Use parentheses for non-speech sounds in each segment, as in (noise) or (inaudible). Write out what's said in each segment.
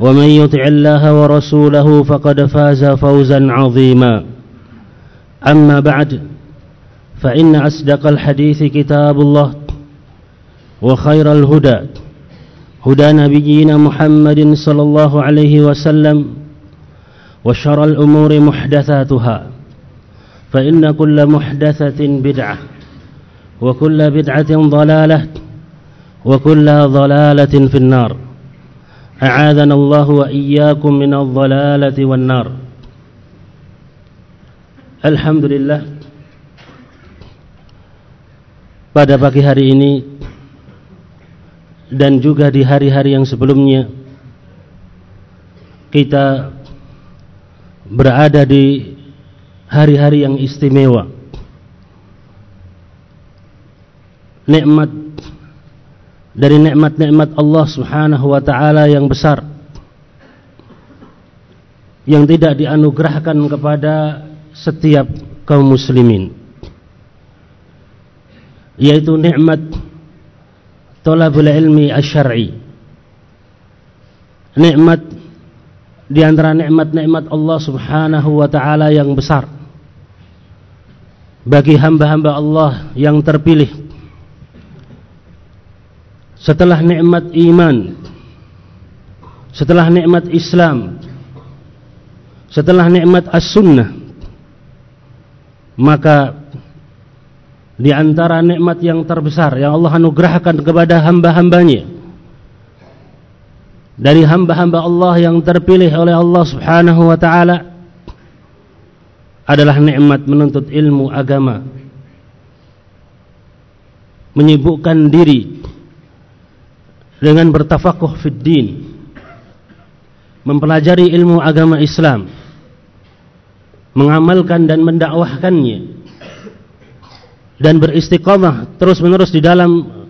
ومن يطع الله ورسوله فقد فاز فوزا عظيما. أما بعد فإن أصدق الحديث كتاب الله وخير الهدى هدى نبينا محمد صلى الله عليه وسلم وشر الأمور محدثاتها فإن كل محدثة بدعة وكل بدعة ضلالة وكل ضلالة في النار. أعاذنا الله وإياكم من الضلالة والنار Alhamdulillah Pada pagi hari ini Dan juga di hari-hari yang sebelumnya Kita Berada di Hari-hari yang istimewa Nikmat dari nikmat-nikmat Allah subhanahu wa ta'ala yang besar Yang tidak dianugerahkan kepada setiap kaum muslimin yaitu nikmat talabul ilmi asy-syar'i nikmat di antara nikmat-nikmat Allah Subhanahu wa taala yang besar bagi hamba-hamba Allah yang terpilih setelah nikmat iman setelah nikmat Islam setelah nikmat as-sunnah maka di antara nikmat yang terbesar yang Allah anugerahkan kepada hamba-hambanya dari hamba-hamba Allah yang terpilih oleh Allah Subhanahu wa taala adalah nikmat menuntut ilmu agama menyibukkan diri dengan bertafakuh fid din mempelajari ilmu agama Islam mengamalkan dan mendakwahkannya dan beristiqamah terus-menerus di dalam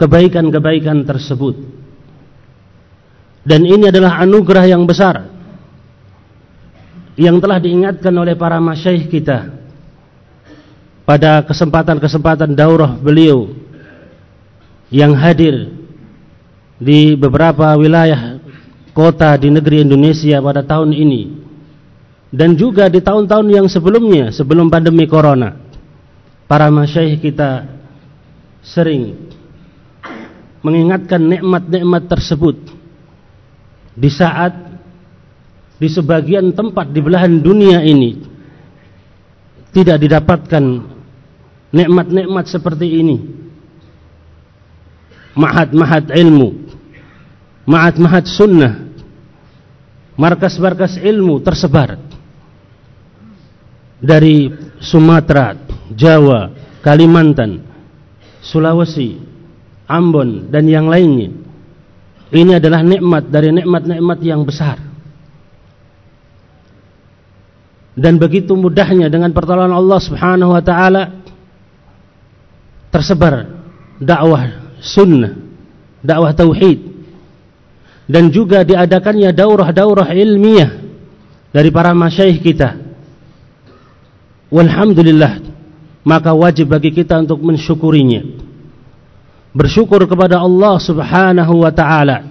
kebaikan-kebaikan tersebut. Dan ini adalah anugerah yang besar yang telah diingatkan oleh para masyaikh kita pada kesempatan-kesempatan daurah beliau yang hadir di beberapa wilayah kota di negeri Indonesia pada tahun ini. Dan juga di tahun-tahun yang sebelumnya sebelum pandemi corona. Para masyaikh kita sering mengingatkan nikmat-nikmat tersebut. Di saat di sebagian tempat di belahan dunia ini tidak didapatkan nikmat-nikmat seperti ini. Mahat-mahat ilmu mahat-mahat sunnah markas-markas ilmu tersebar dari Sumatera, Jawa, Kalimantan, Sulawesi, Ambon dan yang lainnya. Ini adalah nikmat dari nikmat-nikmat yang besar. Dan begitu mudahnya dengan pertolongan Allah Subhanahu wa taala tersebar dakwah sunnah, dakwah tauhid dan juga diadakannya daurah-daurah ilmiah dari para masyayikh kita. Walhamdulillah maka wajib bagi kita untuk mensyukurinya. Bersyukur kepada Allah Subhanahu wa taala.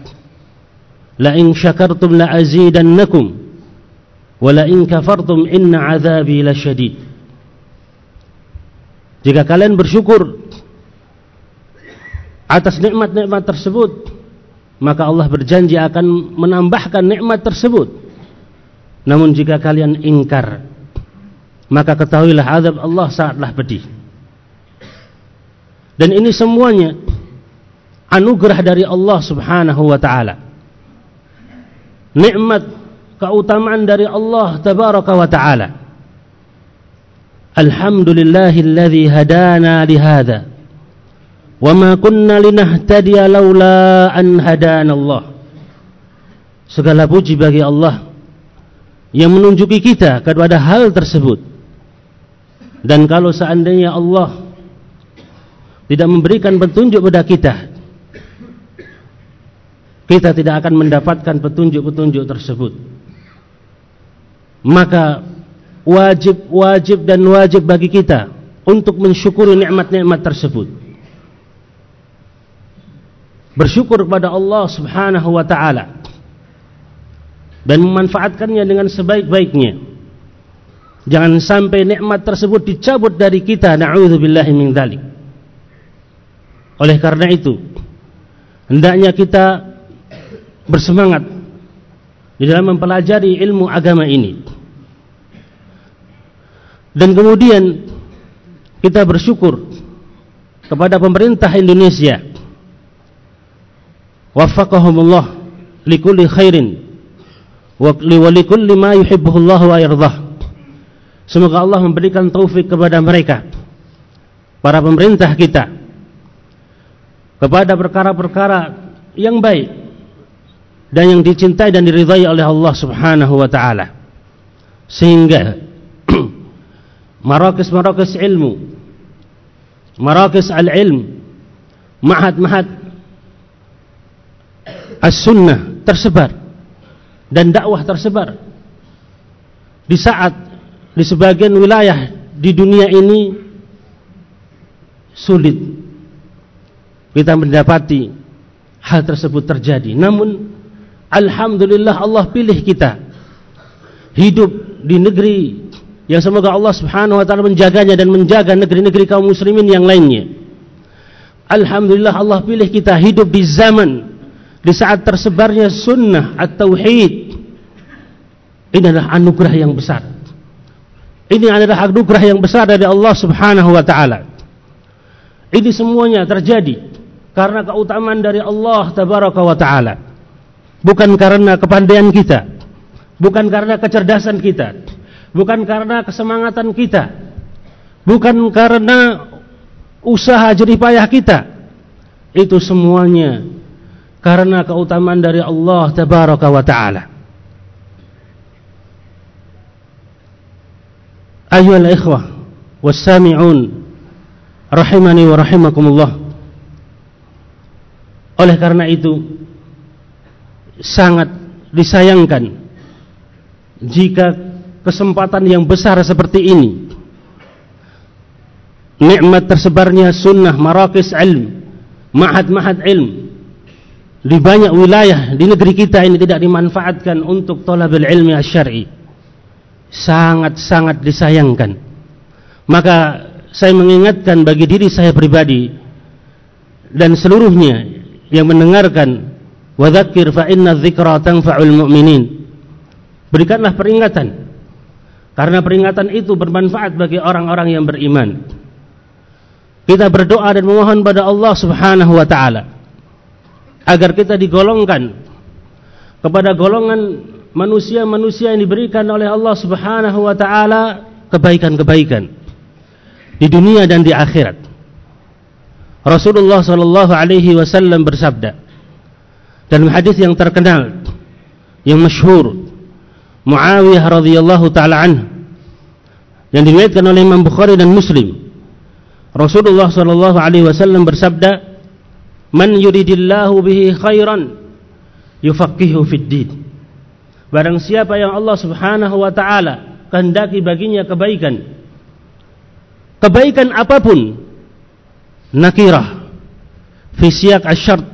La in syakartum la azidannakum wa la in kafartum inna azabi jika kalian bersyukur atas nikmat-nikmat tersebut maka Allah berjanji akan menambahkan nikmat tersebut namun jika kalian ingkar maka ketahuilah azab Allah sangatlah pedih dan ini semuanya anugerah dari Allah Subhanahu wa taala. Nikmat keutamaan dari Allah tabaraka wa taala. Alhamdulillahilladzi hadana lihada. Wama kunna linahtadiya laula an hadana Allah. Segala puji bagi Allah yang menunjuki kita kepada hal tersebut. Dan kalau seandainya Allah tidak memberikan petunjuk pada kita kita tidak akan mendapatkan petunjuk-petunjuk tersebut maka wajib wajib dan wajib bagi kita untuk mensyukuri nikmat-nikmat tersebut bersyukur kepada Allah Subhanahu wa taala dan memanfaatkannya dengan sebaik-baiknya jangan sampai nikmat tersebut dicabut dari kita na'udzubillahi min dzalik oleh karena itu, hendaknya kita bersemangat di dalam mempelajari ilmu agama ini. Dan kemudian kita bersyukur kepada pemerintah Indonesia. Waffaqahumullah likulli khairin wa likulli ma yuhibbuhullah wa yardah. Semoga Allah memberikan taufik kepada mereka para pemerintah kita kepada perkara-perkara yang baik dan yang dicintai dan diridhai oleh Allah Subhanahu wa taala. Sehingga (clears throat) marakis-marakis ilmu, marakis al-ilm, mahad-mahad as-sunnah tersebar dan dakwah tersebar di saat di sebagian wilayah di dunia ini sulit kita mendapati hal tersebut terjadi. Namun alhamdulillah Allah pilih kita hidup di negeri yang semoga Allah Subhanahu wa taala menjaganya dan menjaga negeri-negeri kaum muslimin yang lainnya. Alhamdulillah Allah pilih kita hidup di zaman di saat tersebarnya sunnah atau tauhid Ini adalah anugerah yang besar. Ini adalah anugerah yang besar dari Allah Subhanahu wa taala. Ini semuanya terjadi karena keutamaan dari Allah tabaraka wa taala bukan karena kepandaian kita bukan karena kecerdasan kita bukan karena kesemangatan kita bukan karena usaha jerih payah kita itu semuanya karena keutamaan dari Allah tabaraka wa taala. Ayyuhal ikhwah was-sami'un rahimani wa rahimakumullah. Oleh karena itu sangat disayangkan jika kesempatan yang besar seperti ini nikmat tersebarnya sunnah marakis ilm mahad-mahad ilm di banyak wilayah di negeri kita ini tidak dimanfaatkan untuk tolabul ilmi asyari. Sangat-sangat disayangkan. Maka saya mengingatkan bagi diri saya pribadi dan seluruhnya yang mendengarkan wadzakir fa inna dzikra tanfa'ul mu'minin. Berikanlah peringatan. Karena peringatan itu bermanfaat bagi orang-orang yang beriman. Kita berdoa dan memohon pada Allah Subhanahu wa taala agar kita digolongkan kepada golongan manusia-manusia yang diberikan oleh Allah Subhanahu wa taala kebaikan-kebaikan di dunia dan di akhirat. Rasulullah sallallahu alaihi wasallam bersabda dalam hadis yang terkenal yang masyhur Muawiyah radhiyallahu taala anhu yang diriwayatkan oleh Imam Bukhari dan Muslim Rasulullah sallallahu alaihi wasallam bersabda Man yuridillahu bihi khairan yufaqihu fid din. Barang siapa yang Allah Subhanahu wa taala kehendaki baginya kebaikan kebaikan apa pun nakirah fi siyaq asyart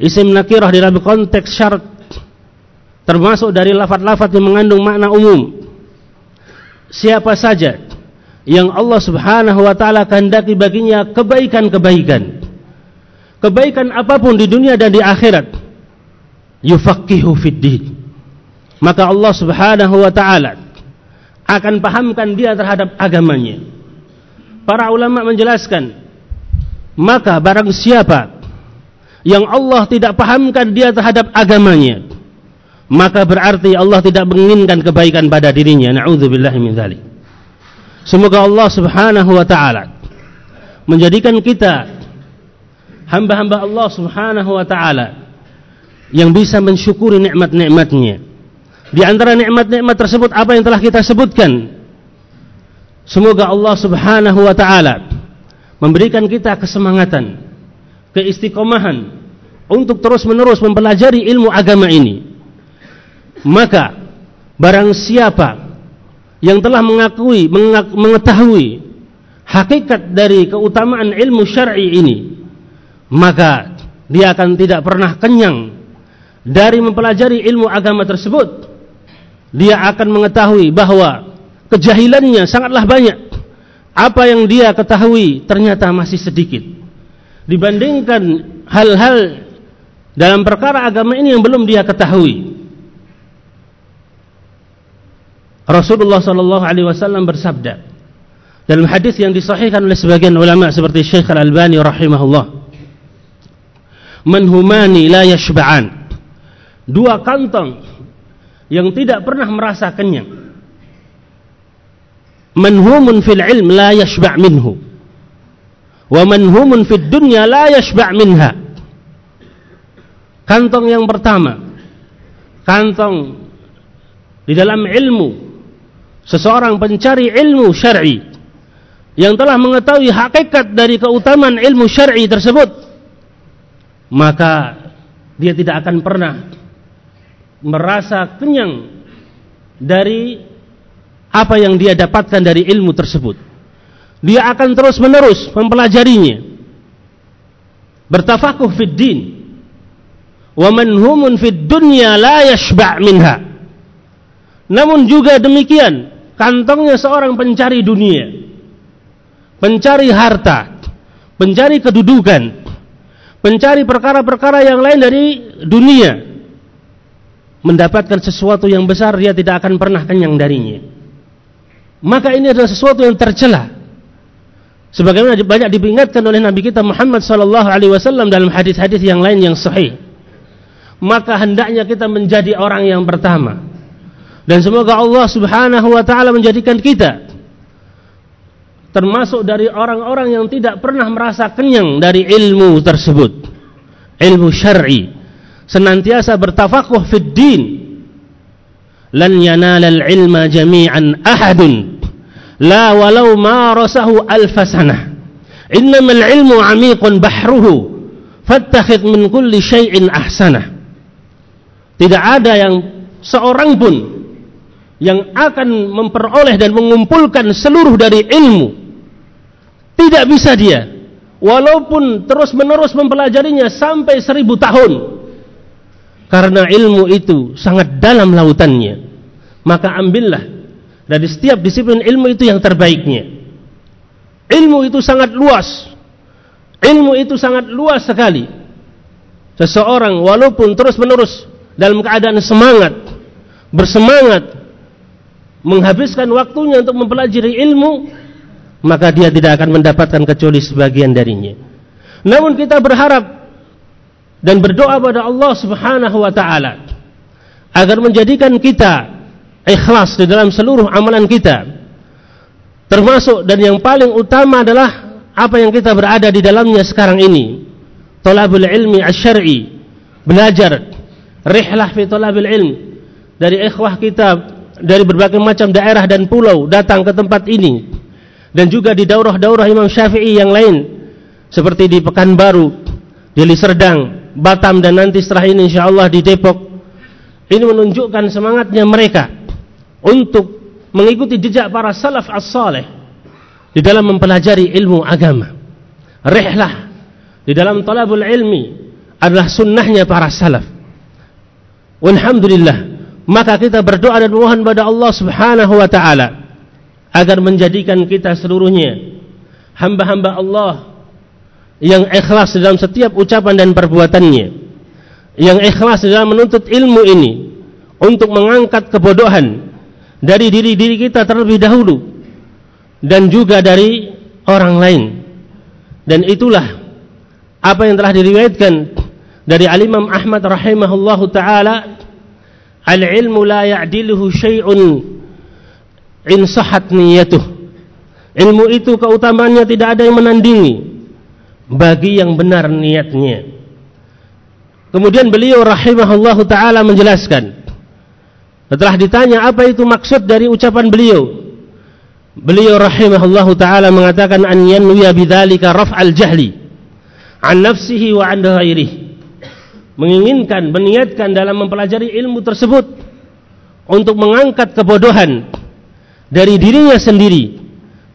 isim nakirah dalam konteks syarat termasuk dari lafaz-lafaz yang mengandung makna umum siapa saja yang Allah Subhanahu wa taala kehendaki baginya kebaikan-kebaikan kebaikan apapun di dunia dan di akhirat yufaqihu fid din. Maka Allah Subhanahu wa taala akan pahamkan dia terhadap agamanya. Para ulama menjelaskan maka barang siapa yang Allah tidak pahamkan dia terhadap agamanya maka berarti Allah tidak menginginkan kebaikan pada dirinya. Naudzubillahi min dzalik semoga Allah Subhanahu wa taala menjadikan kita hamba-hamba Allah Subhanahu wa taala yang bisa mensyukuri nikmat-nikmatnya di antara nikmat-nikmat tersebut apa yang telah kita sebutkan semoga Allah Subhanahu wa taala memberikan kita kesemangatan, keistiqomahan untuk terus-menerus mempelajari ilmu agama ini. Maka barang siapa yang telah mengakui, mengetahui hakikat dari keutamaan ilmu syar'i ini, maka dia akan tidak pernah kenyang dari mempelajari ilmu agama tersebut. Dia akan mengetahui bahwa kejahilannya sangatlah banyak apa yang dia ketahui ternyata masih sedikit dibandingkan hal-hal dalam perkara agama ini yang belum dia ketahui. Rasulullah sallallahu alaihi wasallam bersabda dalam hadis yang disahihkan oleh sebagian ulama seperti Syekh Al-Albani rahimahullah. Man humani la yashba'an. Dua kantong yang tidak pernah merasa kenyang manhumun fil ilm la yashba' minhu. Wa manhumun fid dunya la yashba' minha. Kantong yang pertama. Kantong di dalam ilmu. Seseorang pencari ilmu syar'i yang telah mengetahui hakikat dari keutamaan ilmu syar'i tersebut maka dia tidak akan pernah merasa kenyang dari apa yang dia dapatkan dari ilmu tersebut. Dia akan terus menerus mempelajarinya. Bertafakuh fid din. Wa man humun fid dunya la yashba' minha. Namun juga demikian, kantongnya seorang pencari dunia. Pencari harta, pencari kedudukan, pencari perkara-perkara yang lain dari dunia. Mendapatkan sesuatu yang besar dia tidak akan pernah kenyang darinya maka ini adalah sesuatu yang tercela. Sebagaimana banyak diperingatkan oleh Nabi kita Muhammad sallallahu alaihi wasallam dalam hadis-hadis yang lain yang sahih. Maka hendaknya kita menjadi orang yang pertama. Dan semoga Allah Subhanahu wa taala menjadikan kita termasuk dari orang-orang yang tidak pernah merasa kenyang dari ilmu tersebut. Ilmu syar'i. Senantiasa bertafakuh fid din. Lan yanala al-ilma jami'an ahadun la walau marasahu alfasanah innamal ilmu amiqun bahruhu fattakhid min kulli syai'in ahsanah tidak ada yang seorang pun yang akan memperoleh dan mengumpulkan seluruh dari ilmu tidak bisa dia walaupun terus menerus mempelajarinya sampai seribu tahun karena ilmu itu sangat dalam lautannya maka ambillah dari setiap disiplin ilmu itu yang terbaiknya. Ilmu itu sangat luas. Ilmu itu sangat luas sekali. Seseorang walaupun terus-menerus dalam keadaan semangat, bersemangat menghabiskan waktunya untuk mempelajari ilmu, maka dia tidak akan mendapatkan kecuali sebagian darinya. Namun kita berharap dan berdoa pada Allah Subhanahu wa taala agar menjadikan kita ikhlas di dalam seluruh amalan kita. Termasuk dan yang paling utama adalah apa yang kita berada di dalamnya sekarang ini. Talabul ilmi asyari belajar rihlah fi talabul ilm. Dari ikhwah kita dari berbagai macam daerah dan pulau datang ke tempat ini dan juga di daurah-daurah Imam Syafi'i yang lain seperti di Pekanbaru di Liserdang Batam dan nanti setelah ini insyaallah di Depok ini menunjukkan semangatnya mereka untuk mengikuti jejak para salaf as-saleh di dalam mempelajari ilmu agama. Rihlah di dalam talabul ilmi adalah sunnahnya para salaf. Alhamdulillah, maka kita berdoa dan mohon pada Allah Subhanahu wa taala agar menjadikan kita seluruhnya hamba-hamba Allah yang ikhlas dalam setiap ucapan dan perbuatannya, yang ikhlas dalam menuntut ilmu ini untuk mengangkat kebodohan dari diri-diri kita terlebih dahulu dan juga dari orang lain. Dan itulah apa yang telah diriwayatkan dari Al-Imam Ahmad rahimahullahu taala al-ilmu la ya'diluhu syai'un in sahat niyatuh. Ilmu itu keutamaannya tidak ada yang menandingi. Bagi yang benar niatnya. Kemudian beliau rahimahullahu taala menjelaskan. Setelah ditanya apa itu maksud dari ucapan beliau beliau rahimahullahu taala mengatakan an yanwiya bidzalika raf'al jahli an nafsihi wa an menginginkan meniatkan dalam mempelajari ilmu tersebut untuk mengangkat kebodohan dari dirinya sendiri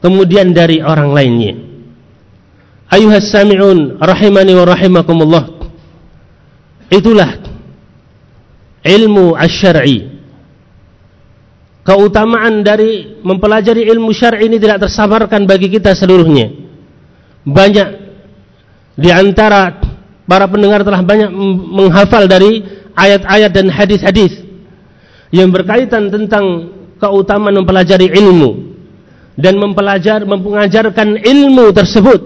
kemudian dari orang lainnya. Ayuhas sami'un rahimani wa rahimakumullah. Itulah ilmu asy-syar'i keutamaan dari mempelajari ilmu syar'i ini tidak tersamarkan bagi kita seluruhnya. Banyak di antara para pendengar telah banyak menghafal dari ayat-ayat dan hadis-hadis yang berkaitan tentang keutamaan mempelajari ilmu dan mempelajar mengajarkan ilmu tersebut.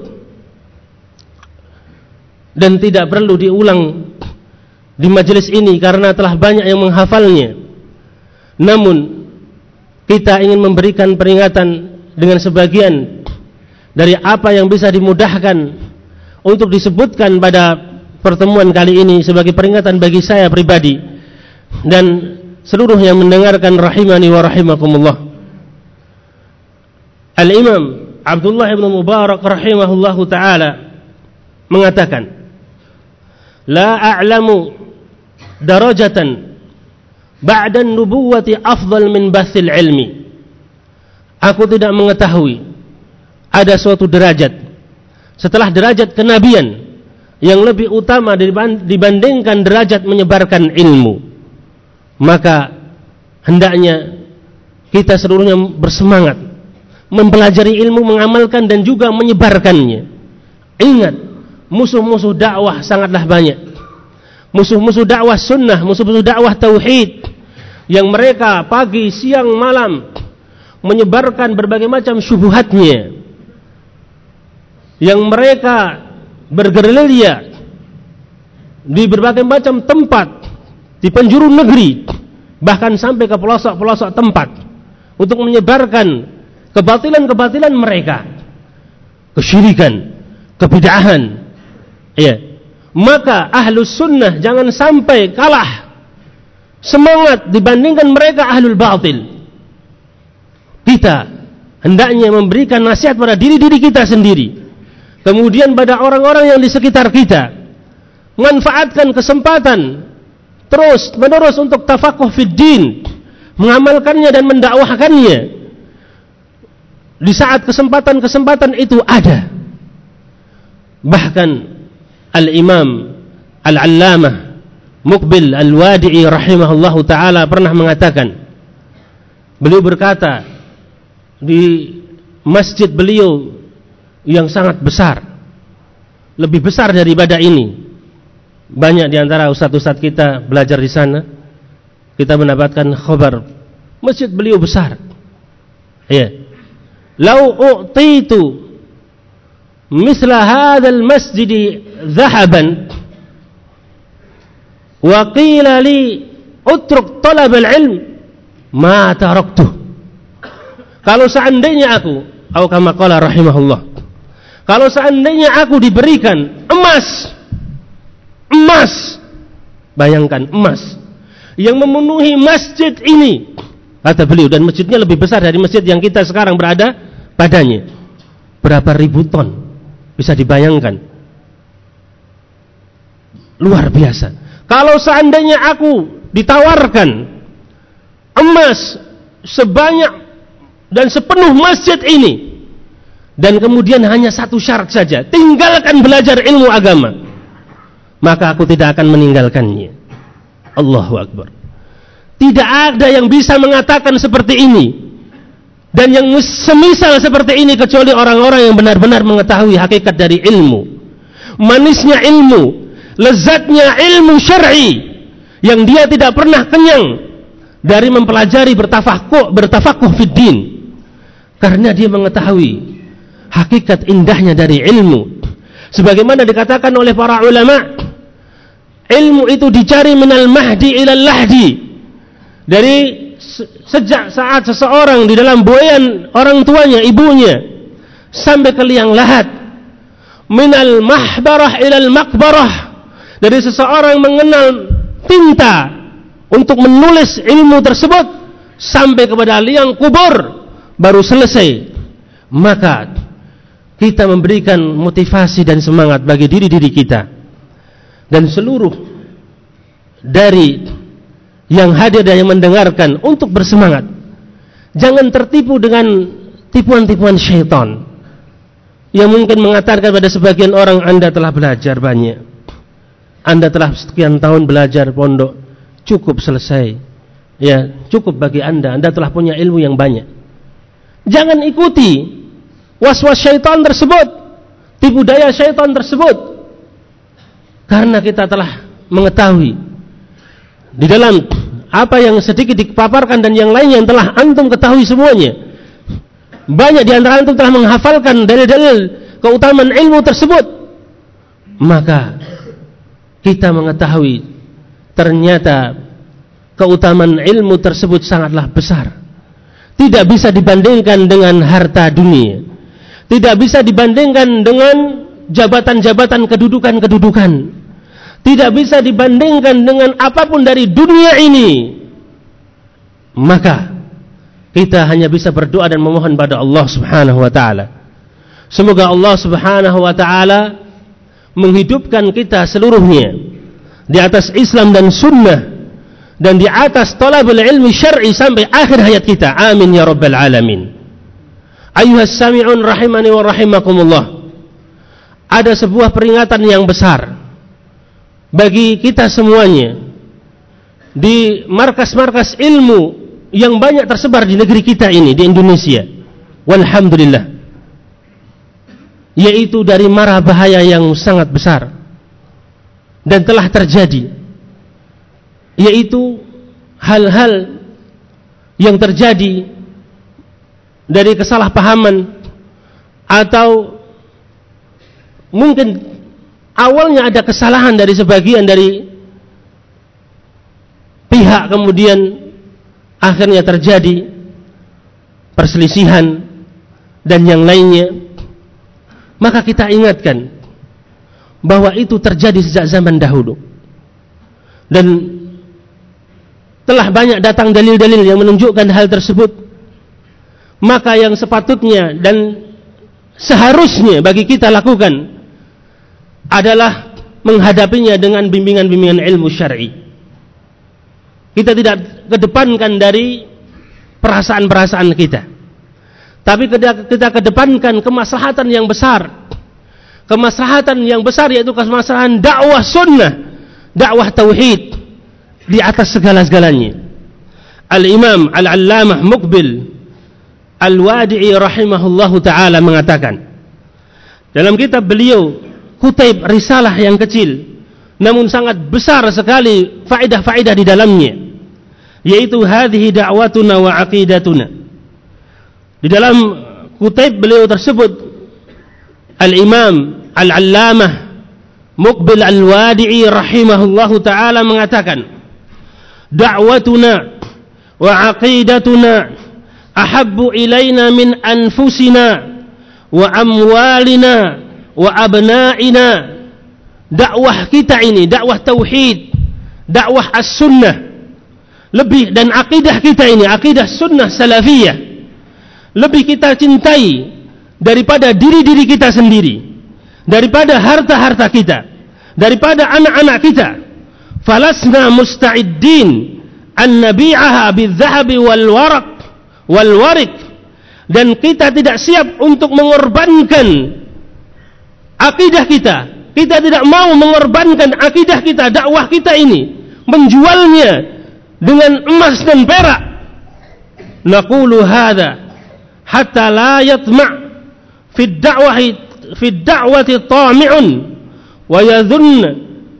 Dan tidak perlu diulang di majelis ini karena telah banyak yang menghafalnya. Namun kita ingin memberikan peringatan dengan sebagian dari apa yang bisa dimudahkan untuk disebutkan pada pertemuan kali ini sebagai peringatan bagi saya pribadi. Dan seluruh yang mendengarkan rahimani wa rahimakumullah. Al-Imam Abdullah bin Mubarak rahimahullahu taala mengatakan, "La a'lamu darajatan ba'da an-nubuwwati afdal min bathil ilmi." Aku tidak mengetahui ada suatu derajat setelah derajat kenabian yang lebih utama dibandingkan derajat menyebarkan ilmu maka hendaknya kita seluruhnya bersemangat mempelajari ilmu mengamalkan dan juga menyebarkannya. Ingat musuh-musuh dakwah sangatlah banyak. Musuh-musuh dakwah sunnah musuh-musuh dakwah tauhid yang mereka pagi siang malam menyebarkan berbagai macam syubhatnya. Yang mereka bergerilya di berbagai macam tempat di penjuru negeri bahkan sampai ke pelosok-pelosok tempat untuk menyebarkan kebatilan-kebatilan mereka kesyirikan kebidahan. Ya maka ahlus sunnah jangan sampai kalah semangat dibandingkan mereka ahlul batil. Kita hendaknya memberikan nasihat pada diri-diri kita sendiri. Kemudian pada orang-orang yang di sekitar kita manfaatkan kesempatan terus menerus untuk tafakuh fid din mengamalkannya dan mendakwahkannya. Di saat kesempatan-kesempatan itu ada. Bahkan al-imam al-allamah Mukbil al-Wadi'i rahimahullahu taala pernah mengatakan beliau berkata di masjid beliau yang sangat besar lebih besar daripada ini banyak diantara ustadz-ustadz kita belajar di sana kita mendapatkan khabar. Masjid beliau besar. Ya. Lau u'titu misla hadzal masjid zahaban wa qila li utruk talab al-ilm ma taraktuh. Kalau seandainya aku atau kama qala rahimahullah kalau seandainya aku diberikan emas, emas, bayangkan emas yang memenuhi masjid ini, kata beliau, dan masjidnya lebih besar dari masjid yang kita sekarang berada padanya. Berapa ribu ton bisa dibayangkan? Luar biasa. Kalau seandainya aku ditawarkan emas sebanyak dan sepenuh masjid ini, dan kemudian hanya satu syarat saja, tinggalkan belajar ilmu agama, maka aku tidak akan meninggalkannya. Allahu Akbar. Tidak ada yang bisa mengatakan seperti ini dan yang semisal seperti ini kecuali orang-orang yang benar-benar mengetahui hakikat dari ilmu. Manisnya ilmu, lezatnya ilmu syar'i yang dia tidak pernah kenyang dari mempelajari bertafakuh bertafakuh fid din karena dia mengetahui hakikat indahnya dari ilmu sebagaimana dikatakan oleh para ulama ilmu itu dicari minal mahdi ilal lahdi. Dari sejak saat seseorang di dalam buayan orang tuanya ibunya sampai ke liang lahat. Minal mahbarah ilal makbarah. Dari seseorang mengenal tinta untuk menulis ilmu tersebut sampai kepada liang kubur baru selesai. Maka kita memberikan motivasi dan semangat bagi diri-diri kita dan seluruh dari yang hadir dan yang mendengarkan untuk bersemangat. Jangan tertipu dengan tipuan-tipuan syaitan yang mungkin mengatakan pada sebagian orang Anda telah belajar banyak. Anda telah sekian tahun belajar pondok, cukup selesai. Ya, cukup bagi Anda. Anda telah punya ilmu yang banyak. Jangan ikuti was-was syaitan tersebut, tipu daya syaitan tersebut. Karena kita telah mengetahui di dalam apa yang sedikit dipaparkan dan yang lain yang telah antum ketahui semuanya. Banyak di antara antum telah menghafalkan dalil-dalil keutamaan ilmu tersebut. Maka kita mengetahui ternyata keutamaan ilmu tersebut sangatlah besar. Tidak bisa dibandingkan dengan harta dunia tidak bisa dibandingkan dengan jabatan-jabatan kedudukan-kedudukan. Tidak bisa dibandingkan dengan apapun dari dunia ini. Maka kita hanya bisa berdoa dan memohon pada Allah Subhanahu wa taala. Semoga Allah Subhanahu wa taala menghidupkan kita seluruhnya di atas Islam dan sunnah dan di atas talabul ilmi syar'i sampai akhir hayat kita. Amin ya rabbal alamin. Ayuhas sami'un rahimani wa rahimakumullah. Ada sebuah peringatan yang besar bagi kita semuanya di markas-markas ilmu yang banyak tersebar di negeri kita ini di Indonesia. Walhamdulillah. Yaitu dari marah bahaya yang sangat besar dan telah terjadi yaitu hal-hal yang terjadi dari kesalahpahaman atau mungkin awalnya ada kesalahan dari sebagian dari pihak kemudian akhirnya terjadi perselisihan dan yang lainnya. Maka kita ingatkan bahwa itu terjadi sejak zaman dahulu. Dan telah banyak datang dalil-dalil yang menunjukkan hal tersebut. Maka yang sepatutnya dan seharusnya bagi kita lakukan adalah menghadapinya dengan bimbingan-bimbingan ilmu syar'i. Kita tidak kedepankan dari perasaan-perasaan kita. Tapi kita kedepankan kemaslahatan yang besar. Kemaslahatan yang besar yaitu kemaslahatan dakwah sunnah, dakwah tauhid di atas segala-segalanya. Al-Imam Al-Allamah Muqbil Al-Wadi'i rahimahullahu taala mengatakan dalam kitab beliau Kutaib risalah yang kecil namun sangat besar sekali faedah-faedah di dalamnya yaitu hadhihi da'watuna wa aqidatuna. Di dalam kutaib beliau tersebut Al-Imam Al-Allamah Muqbil Al-Wadi'i rahimahullahu taala mengatakan da'watuna wa aqidatuna ahabbu ilaina min anfusina wa amwalina wa abna'ina dakwah kita ini dakwah tauhid dakwah as-sunnah lebih dan akidah kita ini akidah sunnah salafiyah lebih kita cintai daripada diri-diri kita sendiri daripada harta-harta kita daripada anak-anak kita. Falasna musta'iddin an nabi'aha bil wal waraq wal warik. Dan kita tidak siap untuk mengorbankan akidah kita kita tidak mau mengorbankan akidah kita dakwah kita ini menjualnya dengan emas dan perak naqulu hadha hatta la yatma' fi ad-da'wati fi ad-da'wati tami'un wa yadhunna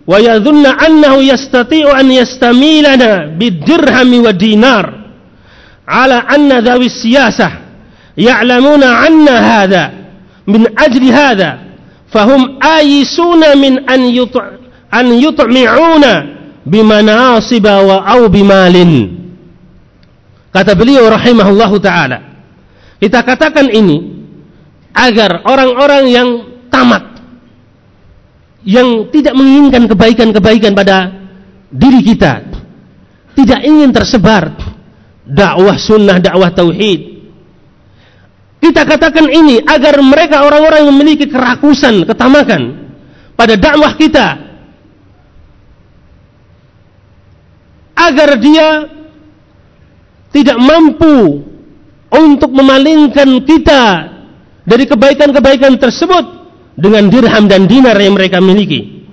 wa yadhunna annahu yastati'u an yastamilana bid-dirham wa dinar ala anna dhawi siyasah يعلمون عنا هذا من أجل هذا fahum ayisuna min an yutu an yutmi'una bimanasiba wa au bimalin. Kata beliau rahimahullahu taala kita katakan ini agar orang-orang yang tamat yang tidak menginginkan kebaikan-kebaikan pada diri kita tidak ingin tersebar dakwah sunnah dakwah tauhid kita katakan ini agar mereka orang-orang yang memiliki kerakusan, ketamakan pada dakwah kita. Agar dia tidak mampu untuk memalingkan kita dari kebaikan-kebaikan tersebut dengan dirham dan dinar yang mereka miliki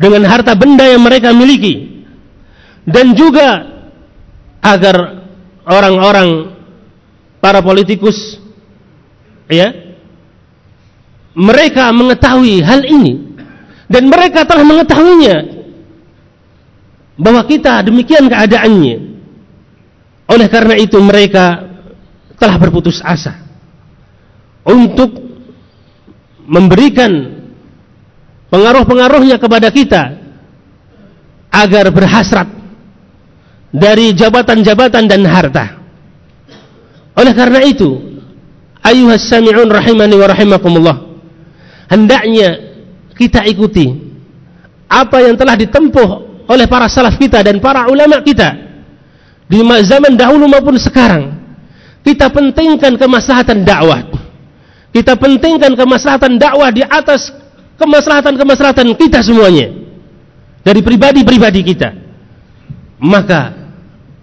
dengan harta benda yang mereka miliki dan juga agar orang-orang para politikus ya? Mereka mengetahui hal ini. Dan mereka telah mengetahuinya. Bahwa kita demikian keadaannya. Oleh karena itu mereka telah berputus asa. Untuk memberikan pengaruh-pengaruhnya kepada kita. Agar berhasrat dari jabatan-jabatan dan harta. Oleh karena itu ayuhas sami'un rahimani wa rahimakumullah. Hendaknya kita ikuti apa yang telah ditempuh oleh para salaf kita dan para ulama kita di zaman dahulu maupun sekarang. Kita pentingkan kemaslahatan dakwah. Kita pentingkan kemaslahatan dakwah di atas kemaslahatan-kemaslahatan kita semuanya. Dari pribadi-pribadi kita. Maka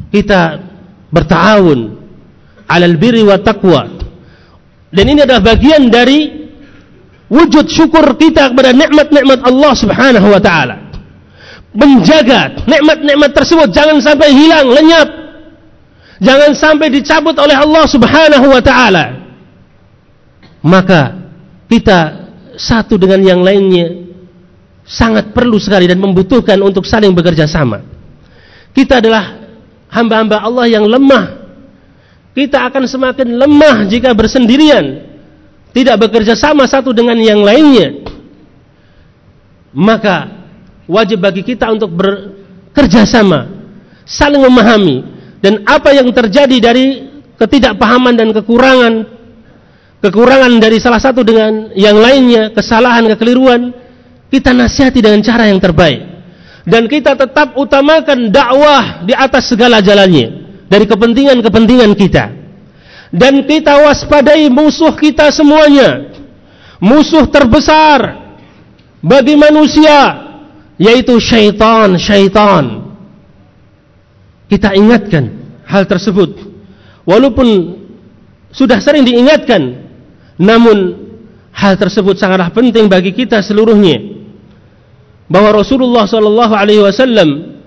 kita bertahun alal birri wa taqwa dan ini adalah bagian dari wujud syukur kita kepada nikmat-nikmat Allah Subhanahu wa taala. Menjaga nikmat-nikmat tersebut jangan sampai hilang, lenyap. Jangan sampai dicabut oleh Allah Subhanahu wa taala. Maka kita satu dengan yang lainnya sangat perlu sekali dan membutuhkan untuk saling bekerja sama. Kita adalah hamba-hamba Allah yang lemah kita akan semakin lemah jika bersendirian. Tidak bekerja sama satu dengan yang lainnya. Maka wajib bagi kita untuk bekerja sama saling memahami. Dan apa yang terjadi dari ketidakpahaman dan kekurangan kekurangan dari salah satu dengan yang lainnya kesalahan kekeliruan kita nasihati dengan cara yang terbaik. Dan kita tetap utamakan dakwah di atas segala jalannya dari kepentingan-kepentingan kita. Dan kita waspadai musuh kita semuanya. Musuh terbesar bagi manusia yaitu syaitan syaitan. Kita ingatkan hal tersebut. Walaupun sudah sering diingatkan namun hal tersebut sangatlah penting bagi kita seluruhnya. Bahwa Rasulullah sallallahu alaihi wasallam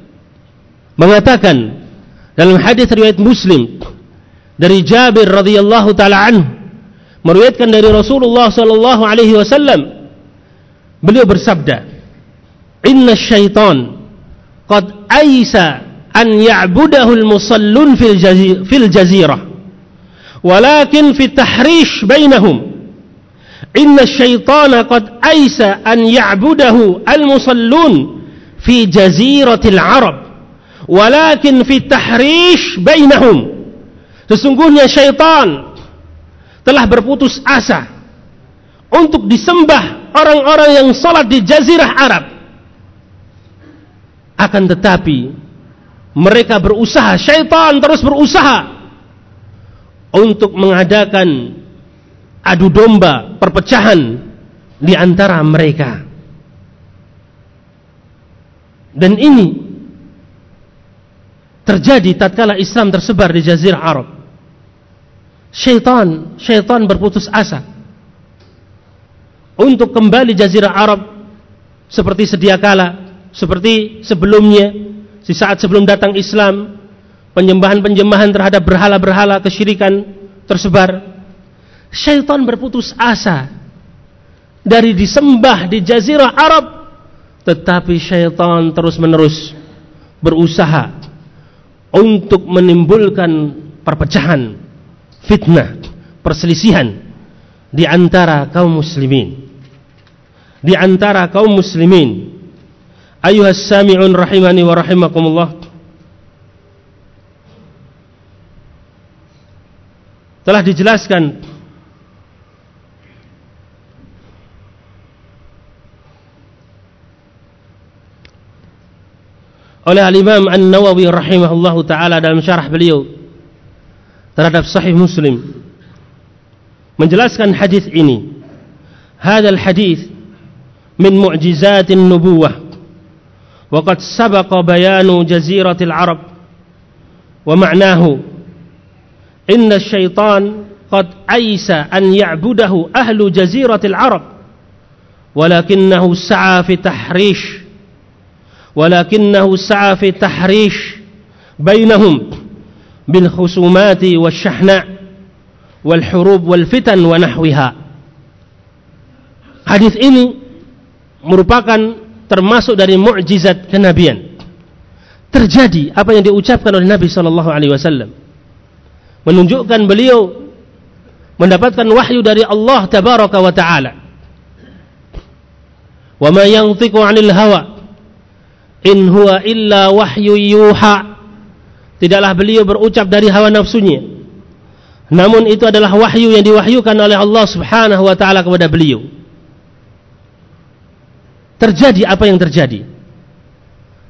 mengatakan dalam hadis riwayat Muslim dari Jabir radhiyallahu taala anhu meriwayatkan dari Rasulullah sallallahu alaihi wasallam beliau bersabda inna syaitan qad aisa an ya'budahu al-musallun fil jazirah fil jazirah walakin fi tahrish bainahum inna syaitana qad aisa an ya'budahu al-musallun fi jaziratil arab walakin fi tahrish bainahum. Sesungguhnya syaitan telah berputus asa untuk disembah orang-orang yang salat di jazirah Arab. Akan tetapi mereka berusaha syaitan terus berusaha untuk mengadakan adu domba perpecahan di antara mereka. Dan ini terjadi tatkala Islam tersebar di jazirah Arab. syaitan, syaitan berputus asa untuk kembali jazirah Arab seperti sedia kala, seperti sebelumnya, di saat sebelum datang Islam, penyembahan-penyembahan terhadap berhala-berhala kesyirikan tersebar. Syaitan berputus asa dari disembah di jazirah Arab, tetapi syaitan terus-menerus berusaha untuk menimbulkan perpecahan, fitnah, perselisihan di antara kaum muslimin. Di antara kaum muslimin. Ayuhas sami'un rahimani wa rahimakumullah. Telah dijelaskan oleh al-Imam An-Nawawi rahimahullahu taala dalam syarah beliau terhadap Sahih Muslim menjelaskan hadis ini. Hadal hadis min mu'jizat an-nubuwah. وقد سبق بيان جزيرة العرب ومعناه إن الشيطان قد عيس أن يعبده أهل جزيرة العرب ولكنه سعى في تحريش ولكنه سعى في التحريش بينهم بالخصومات والشحناء والحروب والفتن ونحوها hadis ini merupakan termasuk dari mukjizat kenabian terjadi apa yang diucapkan oleh Nabi sallallahu alaihi wasallam menunjukkan beliau mendapatkan wahyu dari Allah tabaraka wa taala wa ma yantiqu 'anil hawa In huwa illa wahyu yuha. Tidaklah beliau berucap dari hawa nafsunya. Namun itu adalah wahyu yang diwahyukan oleh Allah Subhanahu wa taala kepada beliau. Terjadi apa yang terjadi?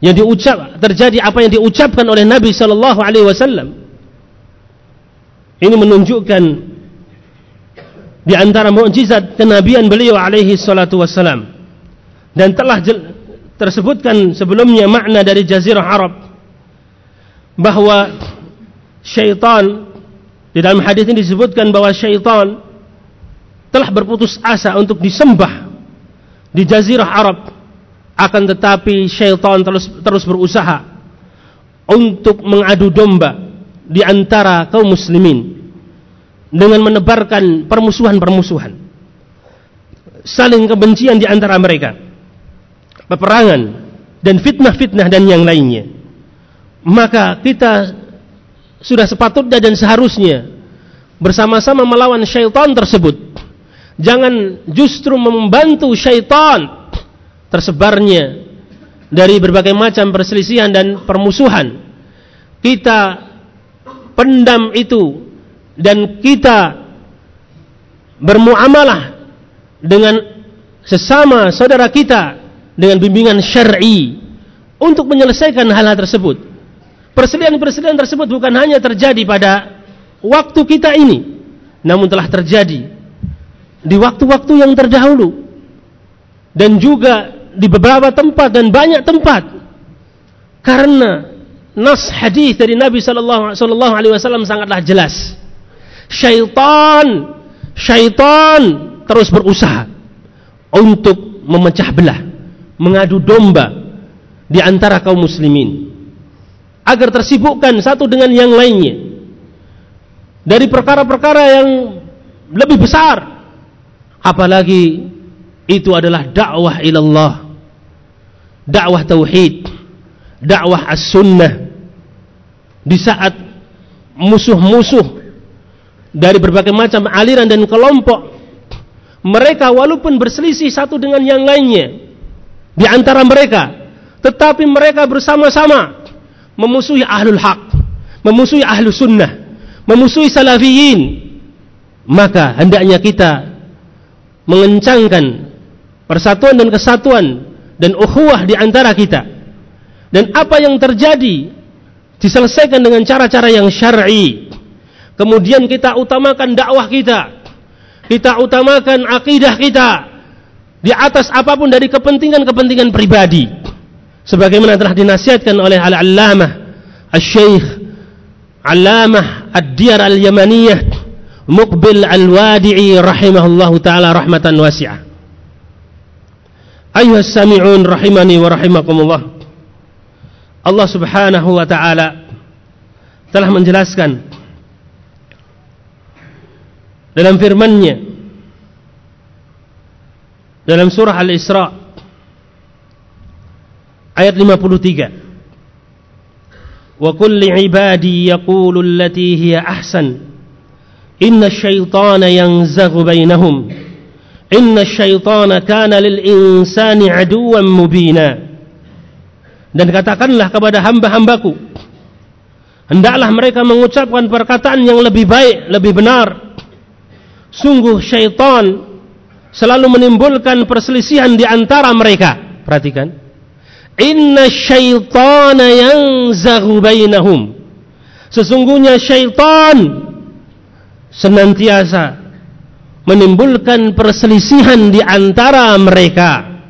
Yang diucap terjadi apa yang diucapkan oleh Nabi sallallahu alaihi wasallam. Ini menunjukkan di antara mukjizat kenabian beliau alaihi salatu wasallam dan telah tersebutkan sebelumnya makna dari jazirah Arab bahwa syaitan di dalam hadis ini disebutkan bahwa syaitan telah berputus asa untuk disembah di jazirah Arab. Akan tetapi syaitan terus terus berusaha untuk mengadu domba di antara kaum muslimin dengan menebarkan permusuhan-permusuhan saling kebencian di antara mereka peperangan dan fitnah-fitnah dan yang lainnya. Maka kita sudah sepatutnya dan seharusnya bersama-sama melawan syaitan tersebut. Jangan justru membantu syaitan tersebarnya dari berbagai macam perselisihan dan permusuhan. Kita pendam itu dan kita bermuamalah dengan sesama saudara kita dengan bimbingan syar'i untuk menyelesaikan hal-hal tersebut. Perselian-perselian tersebut bukan hanya terjadi pada waktu kita ini, namun telah terjadi di waktu-waktu yang terdahulu dan juga di beberapa tempat dan banyak tempat karena nas hadis dari Nabi sallallahu alaihi wasallam sangatlah jelas. Syaitan syaitan terus berusaha untuk memecah belah mengadu domba di antara kaum muslimin. Agar tersibukkan satu dengan yang lainnya. Dari perkara-perkara yang lebih besar. Apalagi itu adalah dakwah ilallah. Dakwah tauhid. Dakwah as-sunnah. Di saat musuh-musuh dari berbagai macam aliran dan kelompok mereka walaupun berselisih satu dengan yang lainnya di antara mereka. Tetapi mereka bersama-sama memusuhi ahlul haq memusuhi ahlu sunnah memusuhi salafiyin. Maka hendaknya kita mengencangkan persatuan dan kesatuan dan ukhuwah di antara kita. Dan apa yang terjadi diselesaikan dengan cara-cara yang syar'i. Kemudian kita utamakan dakwah kita. Kita utamakan akidah kita di atas apa pun dari kepentingan-kepentingan pribadi sebagaimana telah dinasihatkan oleh al-allamah al-syeikh allamah ad-diyar al-yamaniyah Muqbil Al-Wadi'i rahimahullahu taala rahmatan wasi'ah. Ayuhas sami'un rahimani wa rahimakumullah. Allah Subhanahu wa taala telah menjelaskan dalam firman-Nya dalam surah Al-Isra ayat 53 Wa kulli ibadi yaqulu allati hiya ahsan. Inna syaitana yanzaghu bainahum. Inna syaitana kana lil insani aduwan mubina. Dan katakanlah kepada hamba-hambaku hendaklah mereka mengucapkan perkataan yang lebih baik lebih benar. Sungguh syaitan selalu menimbulkan perselisihan di antara mereka. Perhatikan. Inna syaitana yanzaghu bainahum. Sesungguhnya syaitan senantiasa menimbulkan perselisihan di antara mereka.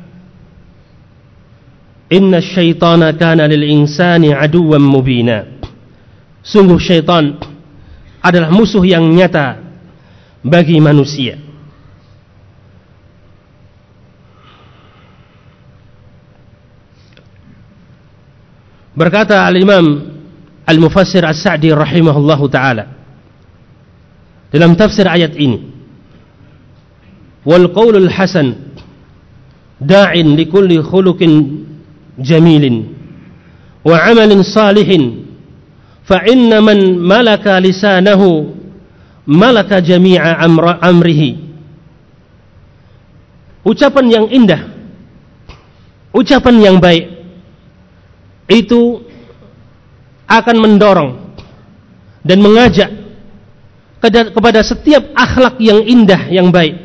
Inna syaitana kana lil insani aduwwan mubina. Sungguh syaitan adalah musuh yang nyata bagi manusia. Berkata Al-Imam Al-Mufassir As-Sa'di rahimahullahu taala dalam tafsir ayat ini wal qaulul hasan da'in likulli khuluqin jamilin wa 'amalin salihin fa inna man malaka lisanahu malaka jami'a amrihi. Ucapan yang indah ucapan yang baik itu akan mendorong dan mengajak kepada setiap akhlak yang indah yang baik.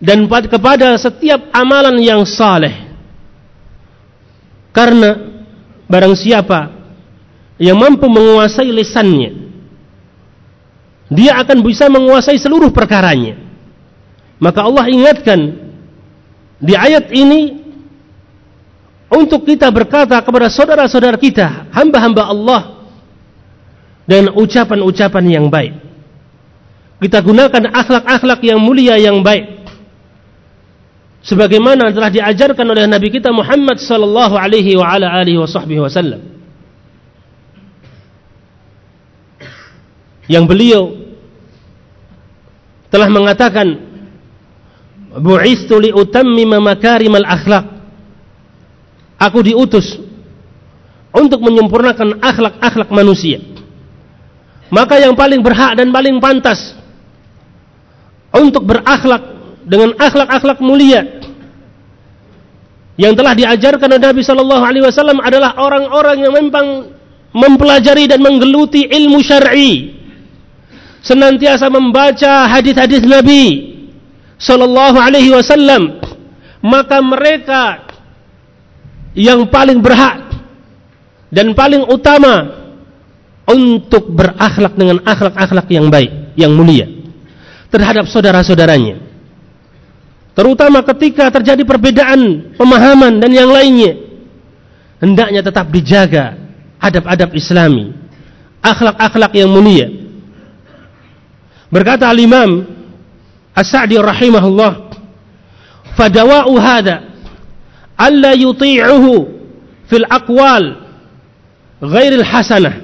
Dan kepada setiap amalan yang saleh. Karena barang siapa yang mampu menguasai lisannya dia akan bisa menguasai seluruh perkaranya. Maka Allah ingatkan di ayat ini untuk kita berkata kepada saudara-saudara kita, hamba-hamba Allah dan ucapan-ucapan yang baik. Kita gunakan akhlak-akhlak yang mulia yang baik. Sebagaimana telah diajarkan oleh Nabi kita Muhammad sallallahu alaihi wa ala alihi wasallam. Yang beliau telah mengatakan bu'istu li utammima makarimal akhlaq Aku diutus untuk menyempurnakan akhlak-akhlak manusia. Maka yang paling berhak dan paling pantas untuk berakhlak dengan akhlak-akhlak mulia yang telah diajarkan oleh Nabi Shallallahu Alaihi Wasallam adalah orang-orang yang memang mempelajari dan menggeluti ilmu syar'i, senantiasa membaca hadis-hadis Nabi Shallallahu Alaihi Wasallam, maka mereka yang paling berhak dan paling utama untuk berakhlak dengan akhlak-akhlak yang baik, yang mulia terhadap saudara-saudaranya. Terutama ketika terjadi perbedaan pemahaman dan yang lainnya, hendaknya tetap dijaga adab-adab Islami, akhlak-akhlak yang mulia. Berkata al-Imam As-Sa'di rahimahullah, "Fadawa'u hadha alla yuti'uhu fil aqwal ghairil hasanah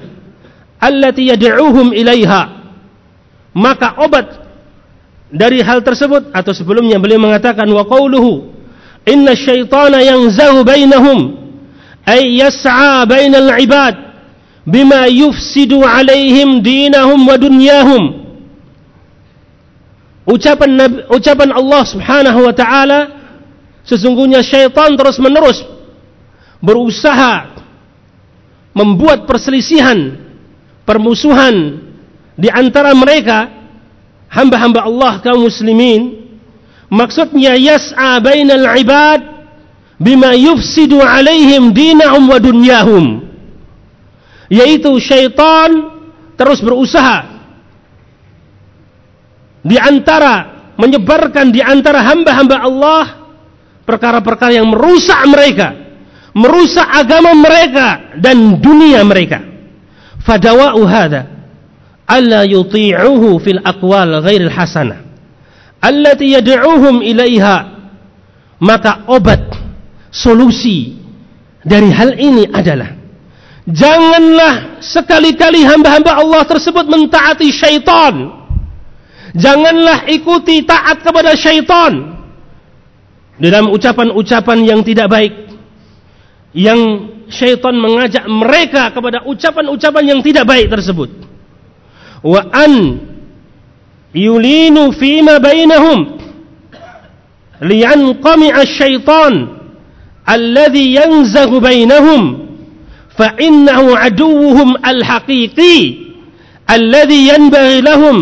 allati yad'uhum ilaiha maka obat dari hal tersebut atau sebelumnya beliau mengatakan wa qawluhu inna syaitana yanzahu bainahum ay yas'a bainal ibad bima yufsidu alaihim dinahum wa dunyahum. Ucapan ucapan Allah Subhanahu wa taala Sesungguhnya syaitan terus-menerus berusaha membuat perselisihan, permusuhan di antara mereka hamba-hamba Allah kaum muslimin. Maksudnya yas'a bainal ibad bima yufsidu alaihim dinahum wa dunyahum. Yaitu syaitan terus berusaha di antara menyebarkan di antara hamba-hamba Allah perkara-perkara yang merusak mereka, merusak agama mereka dan dunia mereka. Fadawa'u hadha alla yuti'uhu fil aqwal ghairil hasanah. Allati yad'uhum ilaiha maka obat solusi dari hal ini adalah janganlah sekali-kali hamba-hamba Allah tersebut mentaati syaitan. Janganlah ikuti taat kepada syaitan dalam ucapan-ucapan yang tidak baik. Yang syaitan mengajak mereka kepada ucapan-ucapan yang tidak baik tersebut. Wa an yulinu fima bainahum liyanqami'a syaitan alladhi yanzaghu bainahum fa innahu aduwwuhum al-haqiqi alladhi yanbaghi lahum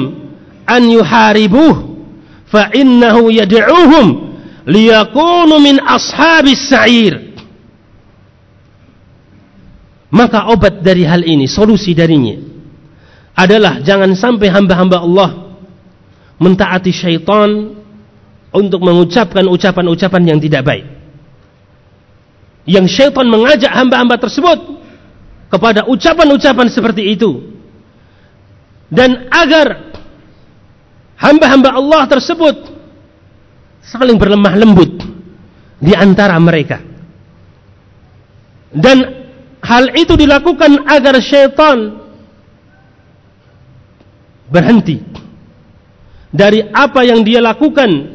an yuharibuh fa innahu yad'uhum liyakunu min ashabis sa'ir. Maka obat dari hal ini solusi darinya adalah jangan sampai hamba-hamba Allah mentaati syaitan untuk mengucapkan ucapan-ucapan yang tidak baik. Yang syaitan mengajak hamba-hamba tersebut kepada ucapan-ucapan seperti itu. Dan agar hamba-hamba Allah tersebut saling berlemah lembut di antara mereka. Dan hal itu dilakukan agar syaitan berhenti dari apa yang dia lakukan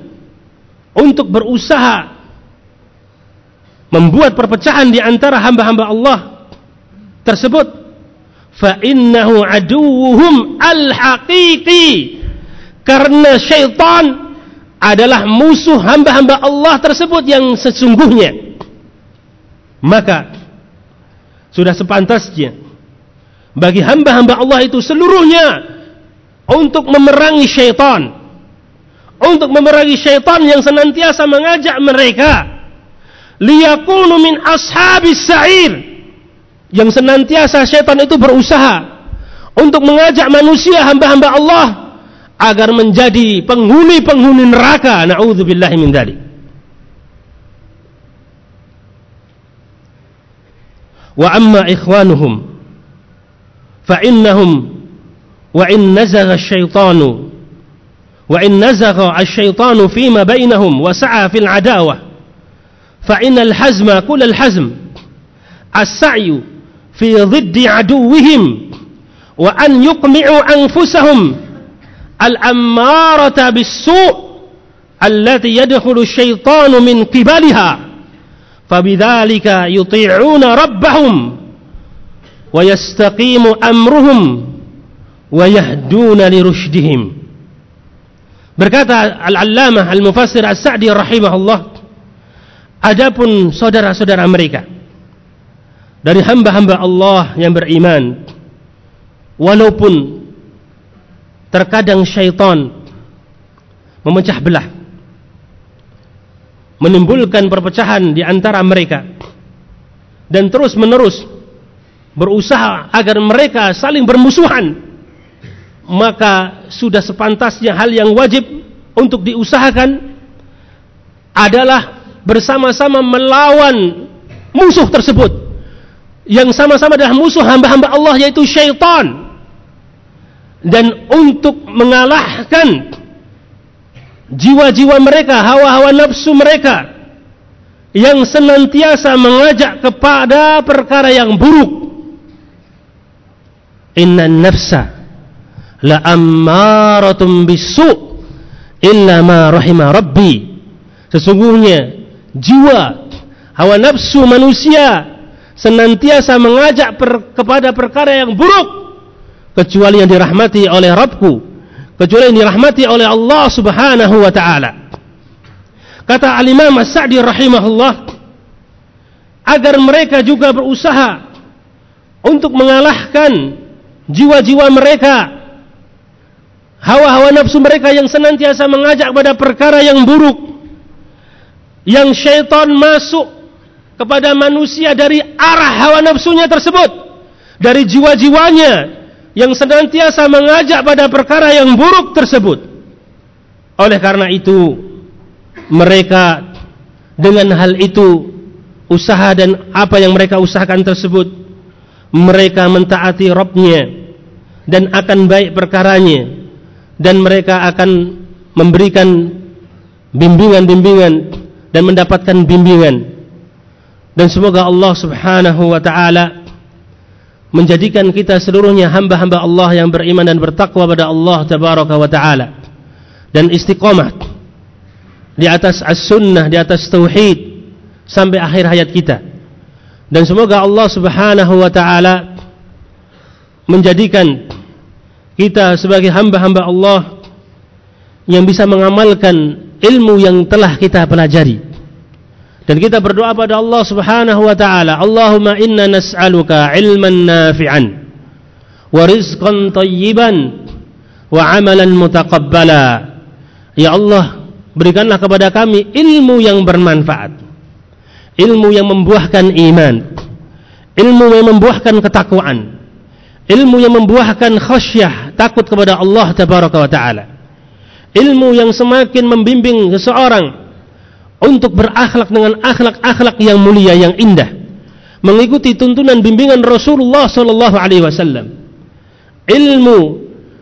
untuk berusaha membuat perpecahan di antara hamba-hamba Allah tersebut. Fa innahu aduwwuhum al-haqiqi. Karena syaitan adalah musuh hamba-hamba Allah tersebut yang sesungguhnya. Maka sudah sepantasnya bagi hamba-hamba Allah itu seluruhnya untuk memerangi syaitan. Untuk memerangi syaitan yang senantiasa mengajak mereka. Liyakunu min ashabis sa'ir. Yang senantiasa syaitan itu berusaha untuk mengajak manusia hamba-hamba Allah agar menjadi penghuni-penghuni neraka na'udzubillahi min dzalik wa amma ikhwanuhum fa innahum wa in nazagha asy-syaitanu wa in nazagha asy-syaitanu fima bainahum wa sa'a fil adawah فإن الحزم كل الحزم السعي في ضد عدوهم وأن يقمعوا أنفسهم الأمارة بالسوء التي يدخل الشيطان من قبلها فبذلك يطيعون ربهم ويستقيم أمرهم ويهدون لرشدهم berkata Al-Allamah Al-Mufassir As-Sa'di rahimahullah Adapun saudara-saudara mereka dari hamba-hamba Allah yang beriman walaupun terkadang syaitan memecah belah menimbulkan perpecahan di antara mereka dan terus menerus berusaha agar mereka saling bermusuhan. Maka sudah sepantasnya hal yang wajib untuk diusahakan adalah bersama-sama melawan musuh tersebut. Yang sama-sama adalah musuh hamba-hamba Allah yaitu syaitan dan untuk mengalahkan jiwa-jiwa mereka hawa-hawa nafsu mereka yang senantiasa mengajak kepada perkara yang buruk. Inna nafsa la ammaratum bisu illa ma rahima rabbi. Sesungguhnya jiwa hawa nafsu manusia senantiasa mengajak per, kepada perkara yang buruk kecuali yang dirahmati oleh Rabbku kecuali yang dirahmati oleh Allah Subhanahu wa taala. Kata al-Imam As-Sa'di rahimahullah agar mereka juga berusaha untuk mengalahkan jiwa-jiwa mereka hawa-hawa nafsu mereka yang senantiasa mengajak pada perkara yang buruk yang syaitan masuk kepada manusia dari arah hawa nafsunya tersebut dari jiwa-jiwanya yang senantiasa mengajak pada perkara yang buruk tersebut. Oleh karena itu mereka dengan hal itu usaha dan apa yang mereka usahakan tersebut mereka mentaati Rabbnya dan akan baik perkaranya dan mereka akan memberikan bimbingan-bimbingan dan mendapatkan bimbingan. Dan semoga Allah Subhanahu wa taala menjadikan kita seluruhnya hamba-hamba Allah yang beriman dan bertakwa pada Allah tabaraka wa taala dan istiqamah di atas as-sunnah di atas tauhid sampai akhir hayat kita dan semoga Allah Subhanahu wa taala menjadikan kita sebagai hamba-hamba Allah yang bisa mengamalkan ilmu yang telah kita pelajari. Dan kita berdoa pada Allah Subhanahu wa taala, Allahumma inna nas'aluka ilman nafi'an wa rizqan tayyiban wa amalan mutaqabbala. Ya Allah, berikanlah kepada kami ilmu yang bermanfaat. Ilmu yang membuahkan iman. Ilmu yang membuahkan ketakwaan. Ilmu yang membuahkan khasyah, takut kepada Allah tabaraka wa taala ilmu yang semakin membimbing seseorang untuk berakhlak dengan akhlak-akhlak yang mulia yang indah. Mengikuti tuntunan bimbingan Rasulullah sallallahu alaihi wasallam. Ilmu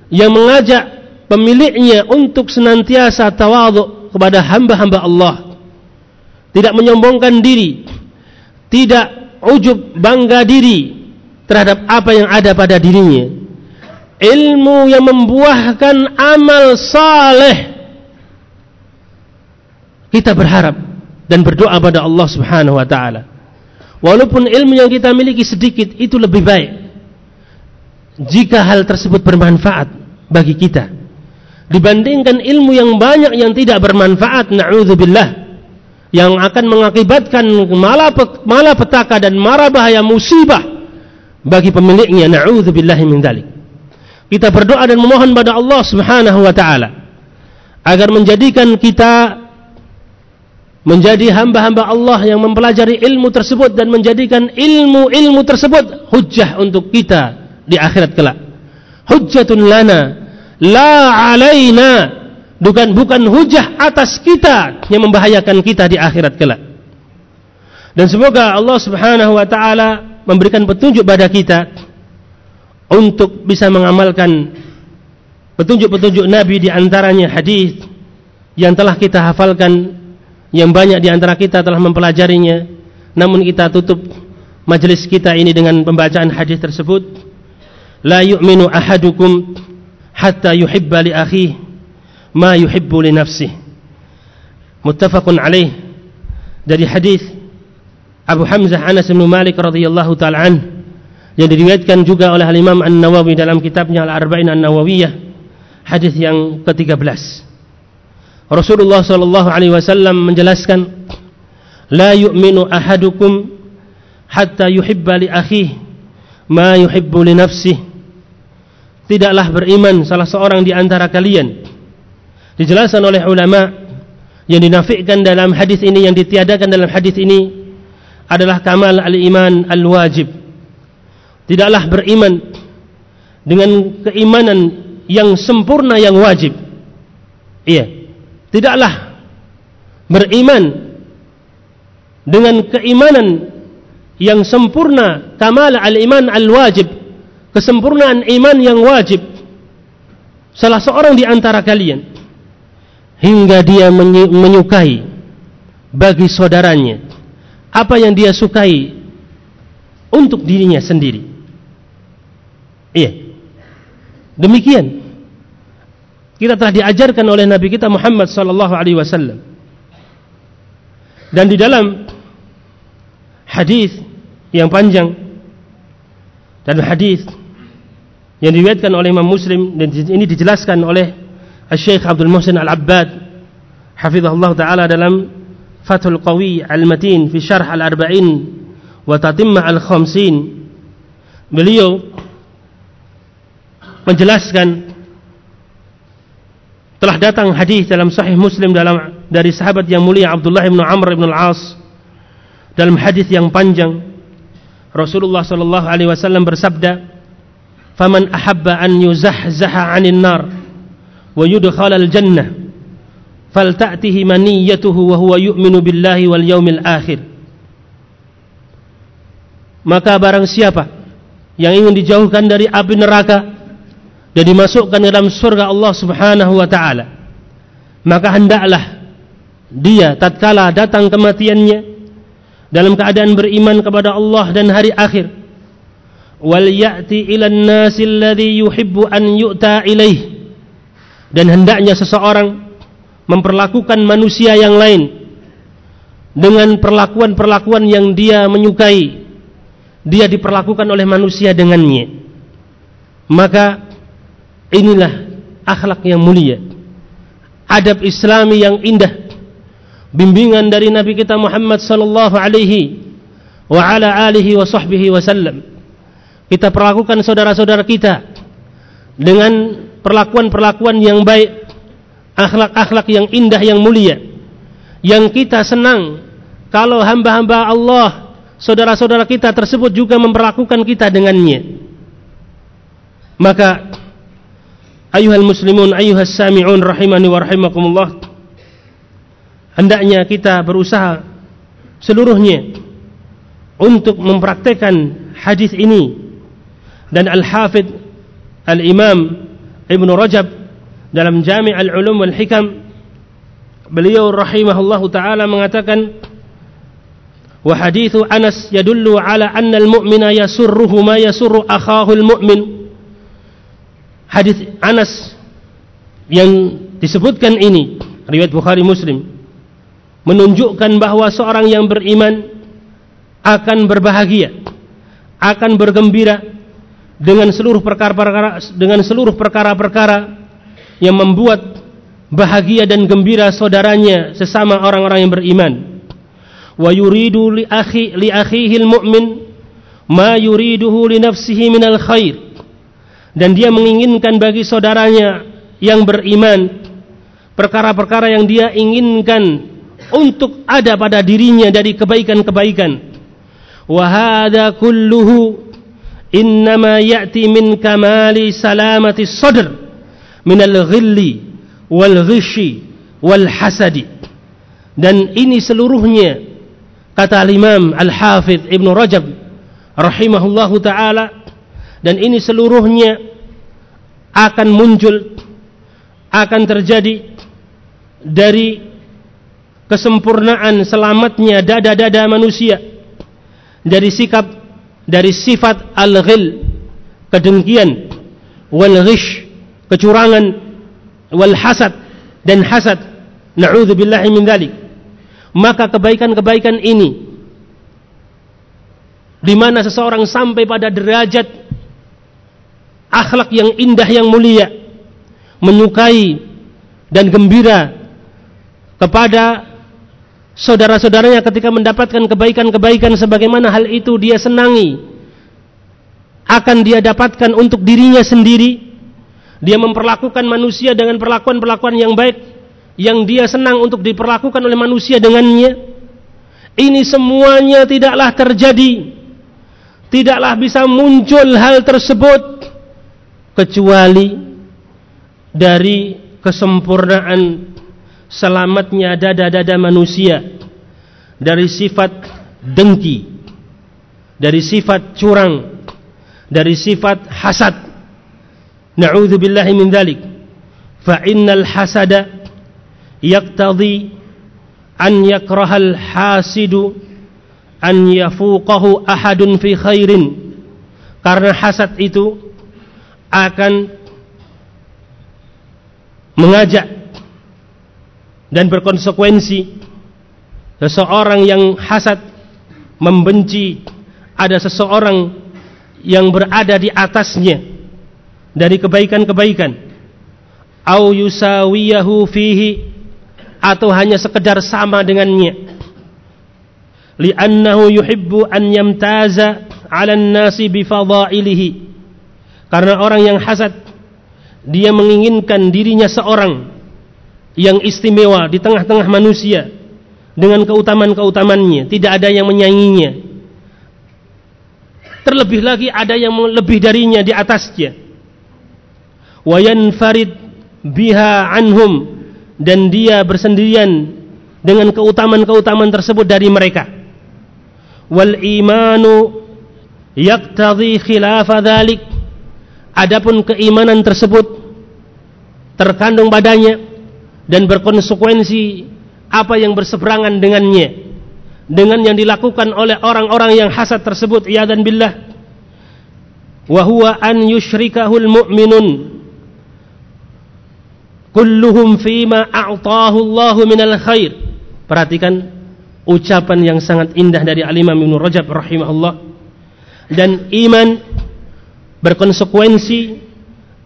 yang mengajak pemiliknya untuk senantiasa tawadhu kepada hamba-hamba Allah. Tidak menyombongkan diri. Tidak ujub bangga diri terhadap apa yang ada pada dirinya. Ilmu yang membuahkan amal saleh kita berharap dan berdoa pada Allah Subhanahu wa taala. Walaupun ilmu yang kita miliki sedikit itu lebih baik. Jika hal tersebut bermanfaat bagi kita. Dibandingkan ilmu yang banyak yang tidak bermanfaat na'udzubillah yang akan mengakibatkan malapetaka dan mara bahaya musibah bagi pemiliknya na'udzubillahi min kita berdoa dan memohon pada Allah Subhanahu wa taala agar menjadikan kita menjadi hamba-hamba Allah yang mempelajari ilmu tersebut dan menjadikan ilmu-ilmu tersebut hujjah untuk kita di akhirat kelak. Hujjatun lana la alaina bukan bukan hujjah atas kita yang membahayakan kita di akhirat kelak. Dan semoga Allah Subhanahu wa taala memberikan petunjuk pada kita untuk bisa mengamalkan petunjuk-petunjuk Nabi di antaranya hadis yang telah kita hafalkan yang banyak di antara kita telah mempelajarinya. Namun kita tutup majelis kita ini dengan pembacaan hadis tersebut. La yu'minu ahadukum hatta yuhibba li akhihi ma yuhibbu li nafsihi muttafaqun alaih. Dari hadis Abu Hamzah Anas bin Malik radhiyallahu taala anhu yang diriwayatkan juga oleh Imam An-Nawawi dalam kitabnya Al-Arba'in An-Nawawiyah hadis yang ke-13 Rasulullah sallallahu alaihi wasallam menjelaskan la yu'minu ahadukum hatta yuhibba li akhihi ma yuhibbu li nafsihi tidaklah beriman salah seorang di antara kalian dijelaskan oleh ulama yang dinafikan dalam hadis ini yang ditiadakan dalam hadis ini adalah kamal al-iman al-wajib tidaklah beriman dengan keimanan yang sempurna yang wajib. Iya. Tidaklah beriman dengan keimanan yang sempurna kamal al-iman al-wajib, kesempurnaan iman yang wajib. Salah seorang di antara kalian hingga dia menyukai bagi saudaranya apa yang dia sukai untuk dirinya sendiri. Iya. Demikian. Kita telah diajarkan oleh Nabi kita Muhammad sallallahu alaihi wasallam. Dan di dalam hadis yang panjang dan hadis yang diriwayatkan oleh Imam Muslim dan ini dijelaskan oleh Syekh Abdul Muhsin Al-Abbad hafizahullah taala dalam Fathul Qawi Al-Matin fi Syarh Al-Arba'in wa Tatimmah Al-Khamsin beliau menjelaskan telah datang hadis dalam sahih Muslim dalam dari sahabat yang mulia Abdullah bin Amr bin Al-As. Dalam hadis yang panjang Rasulullah sallallahu alaihi wasallam bersabda faman ahabba an yuzahzaha 'anil nar wa yudkhala al-jannah falta'tihi maniyatuhu wa huwa yu'minu billahi wal yaumil akhir. Maka barang siapa yang ingin dijauhkan dari api neraka dan dimasukkan dalam surga Allah Subhanahu wa taala. Maka hendaklah dia tatkala datang kematiannya dalam keadaan beriman kepada Allah dan hari akhir wal ya'ti ila an-nasi alladhi yuhibbu an yu'ta ilaih dan hendaknya seseorang memperlakukan manusia yang lain dengan perlakuan-perlakuan yang dia menyukai. Dia diperlakukan oleh manusia dengannya. Maka inilah akhlak yang mulia adab islami yang indah bimbingan dari nabi kita Muhammad sallallahu alaihi wa ala alihi wa sahbihi wasallam kita perlakukan saudara-saudara kita dengan perlakuan-perlakuan yang baik, akhlak-akhlak yang indah yang mulia. Yang kita senang kalau hamba-hamba Allah, saudara-saudara kita tersebut juga memperlakukan kita dengannya. Maka ayuhal muslimun, ayuhas sami'un rahimani wa rahimakumullah. Hendaknya kita berusaha seluruhnya untuk mempraktekkan hadis ini dan Al-Hafidh Al-Imam Ibn Rajab dalam Jami' Al-Ulum wal Hikam beliau rahimahullahu taala mengatakan wa hadithu Anas yadullu ala anna al-mu'mina yasurruhu ma yasurru akhahu al-mu'min hadis Anas yang disebutkan ini riwayat Bukhari Muslim menunjukkan bahwa seorang yang beriman akan berbahagia akan bergembira dengan seluruh perkara-perkara dengan seluruh perkara-perkara yang membuat bahagia dan gembira saudaranya sesama orang-orang yang beriman. Wa yuridu li akhi li akhihi mu'min ma yuriduhu li nafsihi minal khair. Dan dia menginginkan bagi saudaranya yang beriman perkara-perkara yang dia inginkan untuk ada pada dirinya dari kebaikan-kebaikan. Wa hadza kulluhu innama ya'ti min kamali salamati sadr min al-ghilli wal ghishi wal hasadi dan ini seluruhnya kata al-imam al-hafidh Ibnu Rajab rahimahullahu taala dan ini seluruhnya akan muncul akan terjadi dari kesempurnaan selamatnya dada-dada manusia dari sikap dari sifat al-ghil kedengkian wal ghish kecurangan wal hasad dan hasad. Na'udzubillahi min dzalik maka kebaikan-kebaikan ini di mana seseorang sampai pada derajat akhlak yang indah yang mulia. Menyukai dan gembira kepada saudara-saudaranya ketika mendapatkan kebaikan-kebaikan sebagaimana hal itu dia senangi akan dia dapatkan untuk dirinya sendiri. Dia memperlakukan manusia dengan perlakuan-perlakuan yang baik yang dia senang untuk diperlakukan oleh manusia dengannya. Ini semuanya tidaklah terjadi. Tidaklah bisa muncul hal tersebut kecuali dari kesempurnaan selamatnya dada-dada manusia dari sifat dengki, dari sifat curang, dari sifat hasad. Na'udzubillahi min dzalik. Fa innal hasada yaqtadi an yakrahal hasidu an yafuqahu ahadun fi khairin. Karena hasad itu akan mengajak dan berkonsekuensi seseorang yang hasad membenci ada seseorang yang berada di atasnya dari kebaikan-kebaikan. Au yusawiyahu fihi atau hanya sekedar sama dengannya. Li'annahu yuhibbu an yamtaza 'ala an-nasi bi karena orang yang hasad dia menginginkan dirinya seorang yang istimewa di tengah-tengah manusia dengan keutamaan-keutamannya, tidak ada yang menyainginya. Terlebih lagi ada yang lebih darinya di atasnya. Wa yanfarid biha anhum dan dia bersendirian dengan keutamaan-keutamaan tersebut dari mereka. Wal imanu yaqtadhi khilafa. Adapun keimanan tersebut terkandung padanya dan berkonsekuensi apa yang berseberangan dengannya dengan yang dilakukan oleh orang-orang yang hasad tersebut dan billah. Wa huwa an yushrikahul mu'minun kulluhum fima a'tahu Allahu minal khair. Perhatikan ucapan yang sangat indah dari Al-Imam Ibnu Rajab rahimahullah. Dan iman berkonsekuensi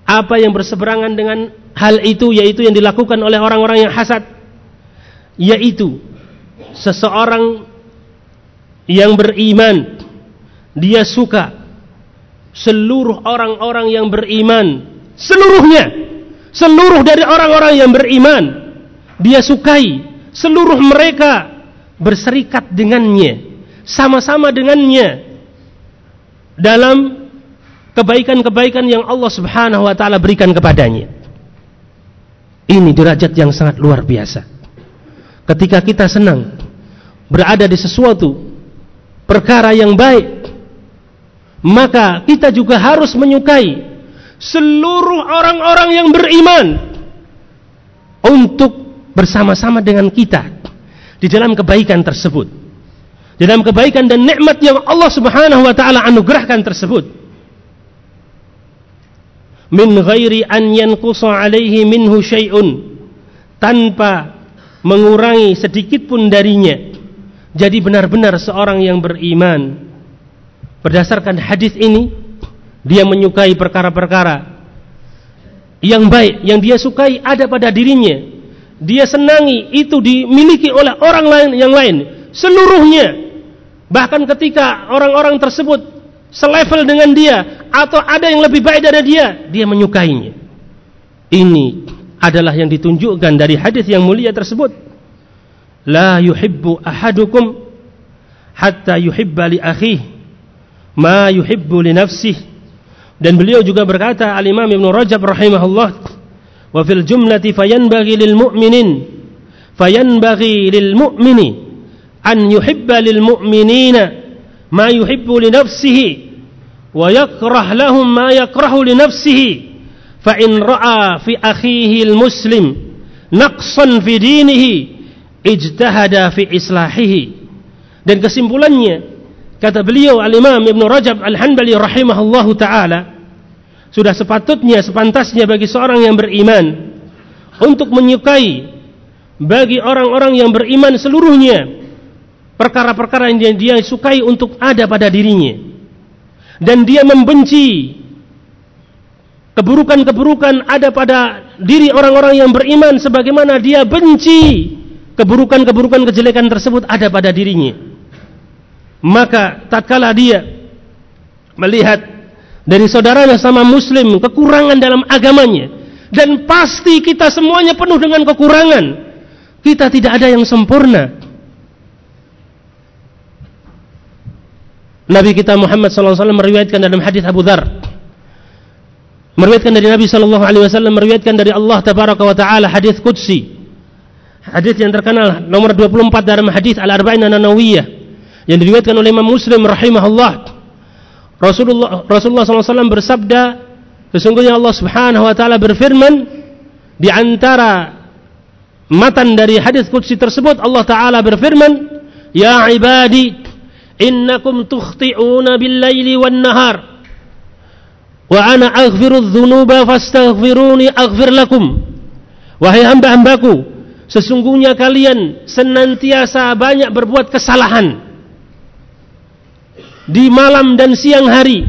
apa yang berseberangan dengan hal itu yaitu yang dilakukan oleh orang-orang yang hasad yaitu seseorang yang beriman. Dia suka seluruh orang-orang yang beriman. Seluruhnya. Seluruh dari orang-orang yang beriman. Dia sukai seluruh mereka berserikat dengannya sama-sama dengannya dalam kebaikan-kebaikan yang Allah Subhanahu wa taala berikan kepadanya ini derajat yang sangat luar biasa. Ketika kita senang berada di sesuatu perkara yang baik, maka kita juga harus menyukai seluruh orang-orang yang beriman untuk bersama-sama dengan kita di dalam kebaikan tersebut. Di dalam kebaikan dan nikmat yang Allah Subhanahu wa taala anugerahkan tersebut min ghairi an yanqusa alaihi minhu syai'un. Tanpa mengurangi sedikit pun darinya. Jadi benar-benar seorang yang beriman. Berdasarkan hadis ini dia menyukai perkara-perkara yang baik yang dia sukai ada pada dirinya. Dia senangi itu dimiliki oleh orang lain yang lain. Seluruhnya. Bahkan ketika orang-orang tersebut selevel dengan dia atau ada yang lebih baik dari dia, dia menyukainya. Ini adalah yang ditunjukkan dari hadis yang mulia tersebut. La yuhibbu ahadukum hatta yuhibba li akhih ma yuhibbu li nafsih. Dan beliau juga berkata Al-Imam Ibn Rajab rahimahullah wa fil jumlati fayanbaghi lil mu'minin fayanbaghi lil mu'mini an yuhibba lil mu'minina ma yuhibbu li nafsihi wa yakrah lahum ma yakrahu li nafsihi. Fa in ra'a fi akhihi al muslim naqsan fi dinihi ijtahada fi islahihi. Dan kesimpulannya kata beliau al-Imam Ibn Rajab Al-Hanbali rahimahullahu taala sudah sepatutnya sepantasnya bagi seorang yang beriman untuk menyukai bagi orang-orang yang beriman seluruhnya perkara-perkara yang dia, dia sukai untuk ada pada dirinya. Dan dia membenci keburukan-keburukan ada pada diri orang-orang yang beriman sebagaimana dia benci keburukan-keburukan kejelekan tersebut ada pada dirinya. Maka tatkala dia melihat dari saudaranya sama muslim kekurangan dalam agamanya dan pasti kita semuanya penuh dengan kekurangan kita tidak ada yang sempurna Nabi kita Muhammad SAW meriwayatkan dalam hadis Abu Dhar meriwayatkan dari Nabi SAW meriwayatkan dari Allah Tabaraka wa Taala hadis Qudsi. Hadis yang terkenal nomor 24 dalam hadis Al-Arba'in An-Nawawiyah yang diriwayatkan oleh Imam Muslim rahimahullah. Rasulullah Rasulullah SAW bersabda sesungguhnya Allah Subhanahu wa taala berfirman di antara matan dari hadis qudsi tersebut Allah taala berfirman ya ibadi innakum tukhti'una bil-laili wan-nahar wa ana aghfiru dzunuba fastaghfiruni aghfir lakum wahai hamba-hambaku sesungguhnya kalian senantiasa banyak berbuat kesalahan. Di malam dan siang hari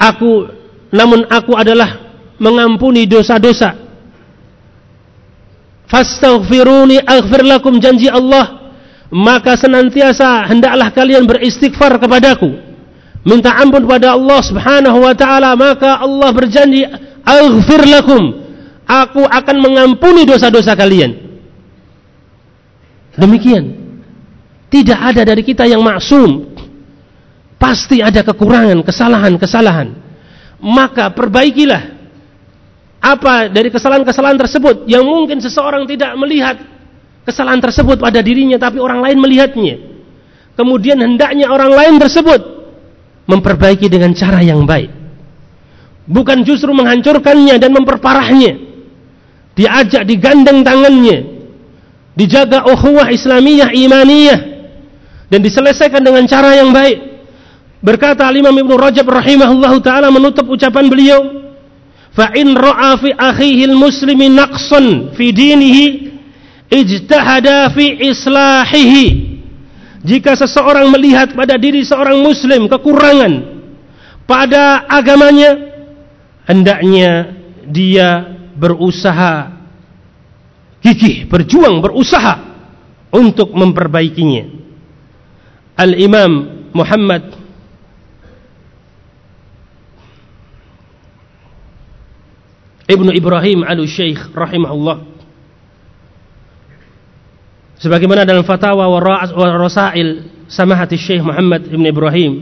aku namun aku adalah mengampuni dosa-dosa. Fastaghfiruni aghfir lakum janji Allah maka senantiasa hendaklah kalian beristighfar kepadaku. Minta ampun kepada Allah Subhanahu wa taala maka Allah berjanji aghfir lakum. Aku akan mengampuni dosa-dosa kalian. Demikian. Tidak ada dari kita yang maksum. Pasti ada kekurangan kesalahan-kesalahan. Maka perbaikilah apa dari kesalahan-kesalahan tersebut yang mungkin seseorang tidak melihat kesalahan tersebut pada dirinya tapi orang lain melihatnya. Kemudian hendaknya orang lain tersebut memperbaiki dengan cara yang baik. bukan justru menghancurkannya dan memperparahnya diajak digandeng tangannya dijaga ukhuwah islamiyah imaniyah dan diselesaikan dengan cara yang baik berkata Imam Ibnu Rajab rahimahullahu taala menutup ucapan beliau fa in ra'a fi akhihi muslimi naqsan fi dinihi ijtahada fi islahihi. Jika seseorang melihat pada diri seorang muslim kekurangan pada agamanya hendaknya dia berusaha. Gigih, berjuang, berusaha untuk memperbaikinya. Al-Imam Muhammad Ibnu Ibrahim Al-Syekh rahimahullah sebagaimana dalam fatwa wa rasail samahati Syekh Muhammad Ibnu Ibrahim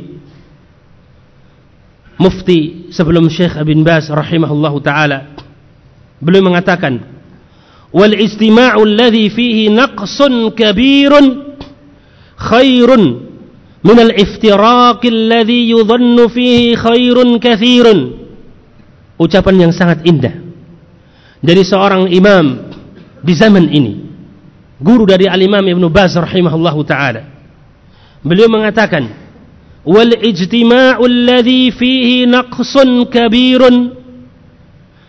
mufti sebelum Syekh Ibn Baz rahimahullahu taala beliau mengatakan wal istima'u alladhi fihi naqsun kabirun khairun min al iftiraq alladhi yudhannu fihi khairun kathirun. Ucapan yang sangat indah dari seorang imam di zaman ini guru dari Al-Imam Ibn Baz rahimahullahu taala. Beliau mengatakan, "Wal ijtima'u alladhi fihi naqsun kabirun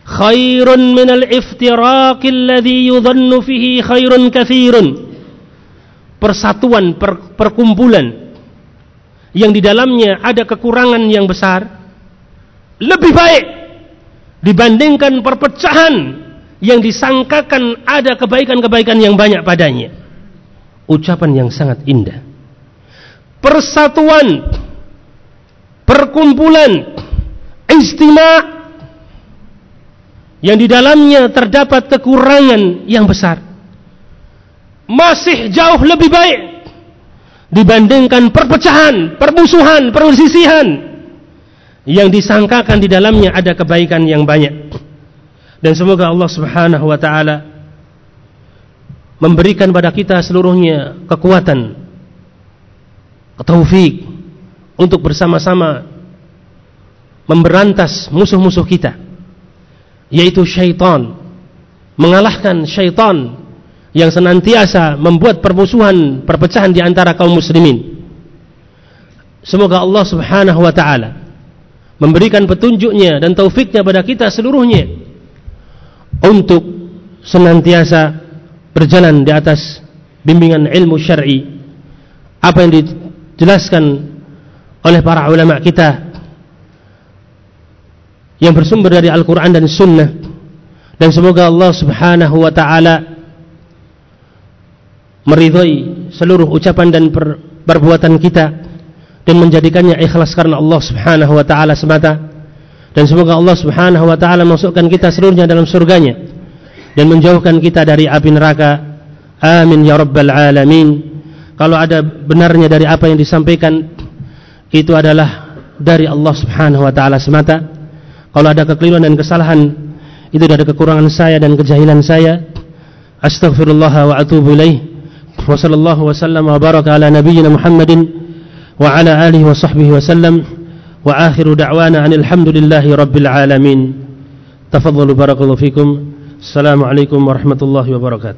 khairun min al-iftiraq alladhi yudhannu fihi khairun. Persatuan per, perkumpulan yang di dalamnya ada kekurangan yang besar lebih baik dibandingkan perpecahan yang disangkakan ada kebaikan-kebaikan yang banyak padanya. Ucapan yang sangat indah. Persatuan perkumpulan istimewa yang di dalamnya terdapat kekurangan yang besar. Masih jauh lebih baik dibandingkan perpecahan, permusuhan, persisihan yang disangkakan di dalamnya ada kebaikan yang banyak. Dan semoga Allah Subhanahu wa taala memberikan pada kita seluruhnya kekuatan, taufik untuk bersama-sama memberantas musuh-musuh kita yaitu syaitan mengalahkan syaitan yang senantiasa membuat permusuhan perpecahan di antara kaum muslimin. Semoga Allah subhanahu wa ta'ala memberikan petunjuknya dan taufiknya pada kita seluruhnya untuk senantiasa berjalan di atas bimbingan ilmu syar'i. Apa yang dijelaskan oleh para ulama kita yang bersumber dari Al-Quran dan Sunnah. Dan semoga Allah subhanahu wa ta'ala meridhai seluruh ucapan dan per, perbuatan kita dan menjadikannya ikhlas karena Allah subhanahu wa ta'ala semata dan semoga Allah subhanahu wa ta'ala masukkan kita seluruhnya dalam surganya dan menjauhkan kita dari api neraka amin ya rabbal alamin kalau ada benarnya dari apa yang disampaikan itu adalah dari Allah Subhanahu wa taala semata. Kalau ada kekeliruan dan kesalahan itu dari kekurangan saya dan kejahilan saya. Astaghfirullah wa atubu ilaih. Wa sallallahu wa sallam wa baraka ala nabiyyina Muhammadin wa ala alihi wa sahbihi wa. وآخر دعوانا أن الحمد لله رب العالمين. تفضلوا بارك الله فيكم. السلام عليكم ورحمة الله وبركاته.